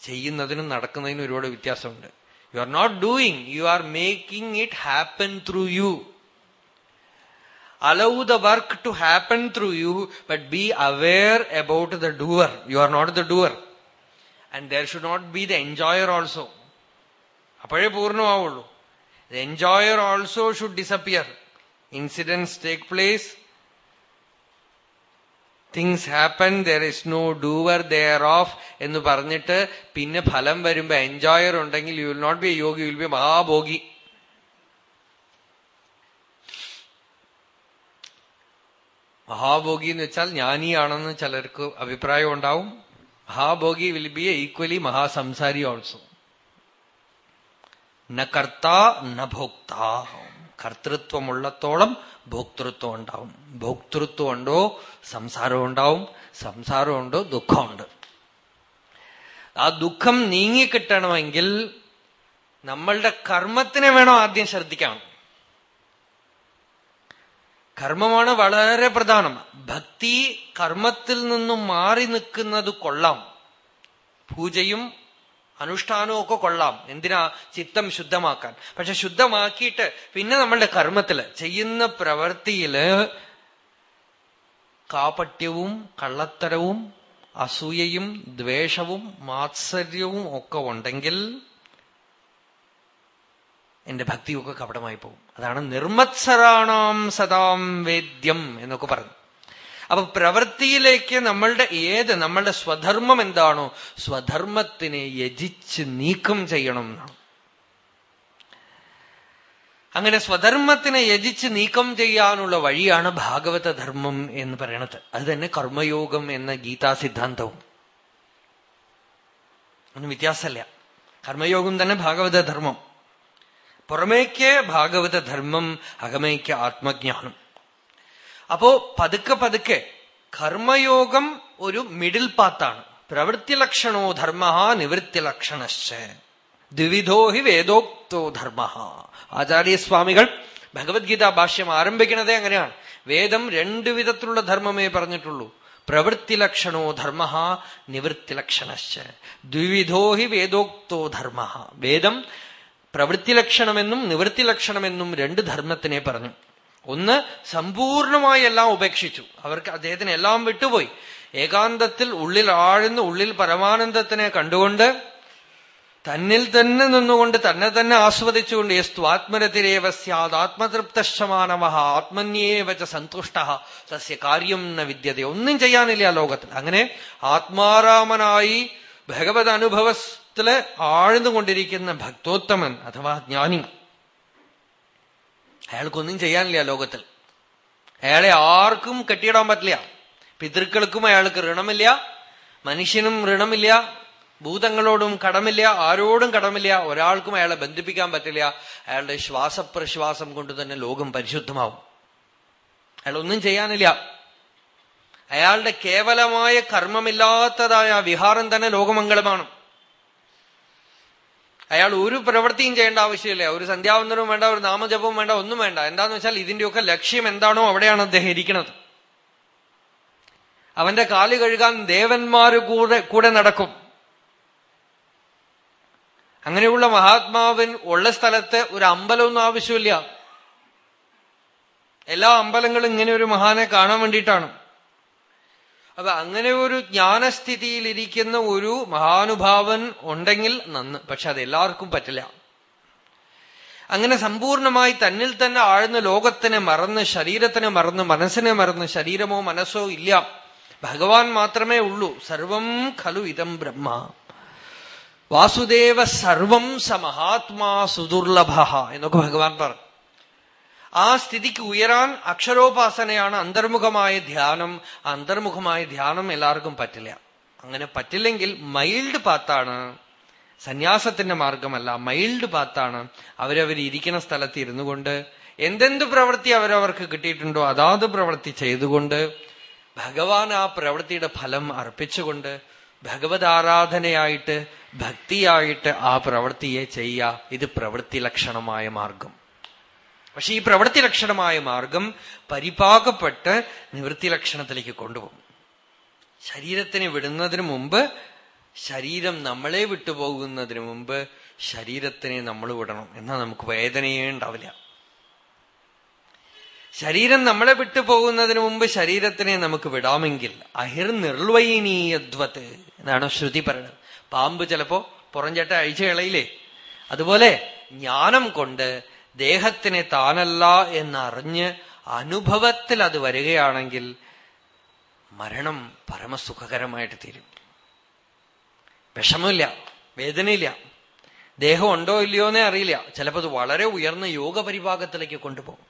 ചെയ്യുന്നതിനും നടക്കുന്നതിനും ഒരുപാട് വ്യത്യാസമുണ്ട്. You are not doing you are making it happen through you allow the work to happen through you but be aware about the doer you are not the doer and there should not be the enjoyer also അപ്പോഴേ പൂർണമാവുള്ളൂ. The enjoyer also should disappear incidents take place things happen there is no doer thereof എന്ന് പറഞ്ഞിട്ട് പിന്നെ ഫലം വരുമ്പോ enjoyer ഉണ്ടെങ്കിൽ you will not be yogi will be mahabhogi. മഹാഭോഗി എന്ന് വെച്ചാൽ ജ്ഞാനിയാണെന്ന് ചിലർക്ക് അഭിപ്രായം ഉണ്ടാവും. Mahabhogi will be equally mahasamsari also ന കർത്ത ന ഭോക്ത. കർത്തൃത്വമുള്ളത്തോളം ഭോക്തൃത്വം ഉണ്ടാവും. ഭോക്തൃത്വം ഉണ്ടോ? സംസാരം ഉണ്ടാവും. സംസാരം ഉണ്ടോ? ദുഃഖമുണ്ട് ആ ദുഃഖം നീങ്ങിക്കിട്ടണമെങ്കിൽ നമ്മളുടെ കർമ്മത്തിനെ വേണം ആദ്യം ശ്രദ്ധിക്കണം. കർമ്മമാണ് വളരെ പ്രധാനം. ഭക്തി കർമ്മത്തിൽ നിന്നും മാറി നിൽക്കുന്നത് കൊള്ളാം. പൂജയും അനുഷ്ഠാനവും ഒക്കെ കൊള്ളാം. എന്തിനാ? ചിത്തം ശുദ്ധമാക്കാൻ. പക്ഷെ ശുദ്ധമാക്കിയിട്ട് പിന്നെ നമ്മളുടെ കർമ്മത്തിൽ ചെയ്യുന്ന പ്രവൃത്തിയിൽ കാപട്യവും കള്ളത്തരവും അസൂയയും ദ്വേഷവും മാത്സര്യവും ഒക്കെ ഉണ്ടെങ്കിൽ എന്റെ ഭക്തിയൊക്കെ കപടമായി പോകും. അതാണ് നിർമ്മത്സരാണാം സദാം വേദ്യം എന്നൊക്കെ പറഞ്ഞു അപ്പൊ പ്രവൃത്തിയിലേക്ക് നമ്മളുടെ ഏത് നമ്മളുടെ സ്വധർമ്മം എന്താണോ സ്വധർമ്മത്തിനെ യജിച്ച് നീക്കം ചെയ്യണം എന്നാണ്. അങ്ങനെ സ്വധർമ്മത്തിനെ യജിച്ച് നീക്കം ചെയ്യാനുള്ള വഴിയാണ് ഭാഗവത ധർമ്മം എന്ന് പറയണത്. അത് തന്നെ കർമ്മയോഗം എന്ന ഗീതാ സിദ്ധാന്തവും ഒന്നും വ്യത്യാസമല്ല. കർമ്മയോഗം തന്നെ ഭാഗവത ധർമ്മം പുറമേക്ക് ഭാഗവത ധർമ്മം അകമേക്ക് ആത്മജ്ഞാനം. അപ്പോ പതുക്കെ പതുക്കെ കർമ്മയോഗം ഒരു മിഡിൽ പാത്താണ് പ്രവൃത്തി ലക്ഷണോ ധർമ്മ നിവൃത്തി ലക്ഷണശ്ച ദ്വിവിധോ ഹി വേദോക്തോ ധർമ്മ. ആചാര്യസ്വാമികൾ ഭഗവത്ഗീത ഭാഷ്യം ആരംഭിക്കണതേ അങ്ങനെയാണ്. വേദം രണ്ടു വിധത്തിലുള്ള ധർമ്മമേ പറഞ്ഞിട്ടുള്ളൂ. പ്രവൃത്തി ലക്ഷണോ ധർമ്മ നിവൃത്തി ലക്ഷണശ്ച ദ്വിവിധോ ഹി വേദോക്തോ ധർമ്മ. വേദം പ്രവൃത്തി ലക്ഷണമെന്നും നിവൃത്തി ലക്ഷണമെന്നും രണ്ട് ധർമ്മത്തിനെ പറഞ്ഞു. ഒന്ന് സമ്പൂർണമായി എല്ലാം ഉപേക്ഷിച്ചു. അവർക്ക് അദ്ദേഹത്തിന് എല്ലാം വിട്ടുപോയി. ഏകാന്തത്തിൽ ഉള്ളിൽ ആഴ്ന്ന് ഉള്ളിൽ പരമാനന്ദത്തിനെ കണ്ടുകൊണ്ട് തന്നിൽ തന്നെ നിന്നുകൊണ്ട് തന്നെ തന്നെ ആസ്വദിച്ചുകൊണ്ട് യസ്തു ആത്മരതിരേവ സ്യാത് ആത്മതൃപ്തശമാനവ ആത്മന്യേവച്ച സന്തുഷ്ട തസ്യ കാര്യം ന വിദ്യത. ഒന്നും ചെയ്യാനില്ല ലോകത്തിൽ. അങ്ങനെ ആത്മാരാമനായി ഭഗവത് അനുഭവത്തിൽ ആഴ്ന്നുകൊണ്ടിരിക്കുന്ന ഭക്തോത്തമൻ അഥവാ ജ്ഞാനി അയാൾക്കൊന്നും ചെയ്യാനില്ല ലോകത്തിൽ. അയാളെ ആർക്കും കെട്ടിയിടാൻ പറ്റില്ല. പിതൃക്കൾക്കും അയാൾക്ക് ഋണമില്ല മനുഷ്യനും ഋണമില്ല ഭൂതങ്ങളോടും കടമില്ല ആരോടും കടമില്ല ഒരാൾക്കും അയാളെ ബന്ധിപ്പിക്കാൻ പറ്റില്ല. അയാളുടെ ശ്വാസപ്രശ്വാസം കൊണ്ട് തന്നെ ലോകം പരിശുദ്ധമാവും. അയാൾ ഒന്നും ചെയ്യാനില്ല. അയാളുടെ കേവലമായ കർമ്മമില്ലാത്തതായ വിഹാരം തന്നെ ലോകമംഗളമാണ്. അയാൾ ഒരു പ്രവൃത്തിയും ചെയ്യേണ്ട ആവശ്യമില്ല. ഒരു സന്ധ്യാവന്തനവും വേണ്ട ഒരു നാമജപവും വേണ്ട ഒന്നും വേണ്ട. എന്താന്ന് വെച്ചാൽ ഇതിന്റെയൊക്കെ ലക്ഷ്യം എന്താണോ അവിടെയാണ് അദ്ദേഹം ഇരിക്കുന്നത്. അവന്റെ കാൽ കഴുകാൻ ദേവന്മാര് കൂടെ കൂടെ നടക്കും. അങ്ങനെയുള്ള മഹാത്മാവിൻ ഉള്ള സ്ഥലത്ത് ഒരു അമ്പലമൊന്നും ആവശ്യമില്ല. എല്ലാ അമ്പലങ്ങളും ഇങ്ങനെ ഒരു മഹാനെ കാണാൻ വേണ്ടിയിട്ടാണ്. അപ്പൊ അങ്ങനെ ഒരു ജ്ഞാനസ്ഥിതിയിലിരിക്കുന്ന ഒരു മഹാനുഭാവൻ ഉണ്ടെങ്കിൽ നന്ന്. പക്ഷെ അത് എല്ലാവർക്കും പറ്റില്ല. അങ്ങനെ സമ്പൂർണമായി തന്നിൽ തന്നെ ആഴ്ന്ന് ലോകത്തിനെ മറന്ന് ശരീരത്തിനെ മറന്ന് മനസ്സിനെ മറന്ന് ശരീരമോ മനസ്സോ ഇല്ല. ഭഗവാൻ മാത്രമേ ഉള്ളൂ. സർവം ഖലു ഇതം ബ്രഹ്മ. വാസുദേവ സർവം സമഹാത്മാ മഹാത്മാ സുദുർലഭ എന്നൊക്കെ ഭഗവാൻ പറഞ്ഞു. ആ സ്ഥിതിക്ക് ഉയരാൻ അക്ഷരോപാസനയാണ് അന്തർമുഖമായ ധ്യാനം. അന്തർമുഖമായ ധ്യാനം എല്ലാവർക്കും പറ്റില്ല. അങ്ങനെ പറ്റില്ലെങ്കിൽ മൈൽഡ് പാത്താണ് സന്യാസത്തിന്റെ മാർഗമല്ല. മൈൽഡ് പാത്താണ് അവരവർ ഇരിക്കുന്ന സ്ഥലത്ത് ഇരുന്നു കൊണ്ട് എന്തെന്ത് പ്രവൃത്തി അവരവർക്ക് കിട്ടിയിട്ടുണ്ടോ അതാത് പ്രവൃത്തി ചെയ്തുകൊണ്ട് ഭഗവാൻ ആ പ്രവൃത്തിയുടെ ഫലം അർപ്പിച്ചുകൊണ്ട് ഭഗവത് ആരാധനയായിട്ട് ഭക്തിയായിട്ട് ആ പ്രവൃത്തിയെ ചെയ്യുക. ഇത് പ്രവൃത്തി ലക്ഷണമായ മാർഗം. പക്ഷെ ഈ പ്രവൃത്തി ലക്ഷണമായ മാർഗം പരിപാകപ്പെട്ട് നിവൃത്തി ലക്ഷണത്തിലേക്ക് കൊണ്ടുപോകും. ശരീരത്തിനെ വിടുന്നതിന് മുമ്പ് ശരീരം നമ്മളെ വിട്ടുപോകുന്നതിന് മുമ്പ് ശരീരത്തിനെ നമ്മൾ വിടണം എന്നാൽ നമുക്ക് വേദനയേ ഉണ്ടാവില്ല. ശരീരം നമ്മളെ വിട്ടുപോകുന്നതിന് മുമ്പ് ശരീരത്തിനെ നമുക്ക് വിടാമെങ്കിൽ അഹിർ നിർവൈനീയദ്വത്ത് എന്നാണ് ശ്രുതി പറയുന്നത്. പാമ്പ് ചിലപ്പോ പുറഞ്ചട്ട അഴിച്ചു കളയില്ലേ അതുപോലെ ജ്ഞാനം കൊണ്ട് ദേഹത്തിനെ താനല്ല എന്നറിഞ്ഞ് അനുഭവത്തിൽ അത് വരികയാണെങ്കിൽ മരണം പരമസുഖകരമായിട്ട് തീരും. വിഷമില്ല വേദനയില്ല ദേഹം ഉണ്ടോ ഇല്ലയോന്നേ അറിയില്ല. ചിലപ്പോൾ അത് വളരെ ഉയർന്ന യോഗപരിഭാഗത്തിലേക്ക് കൊണ്ടുപോകും.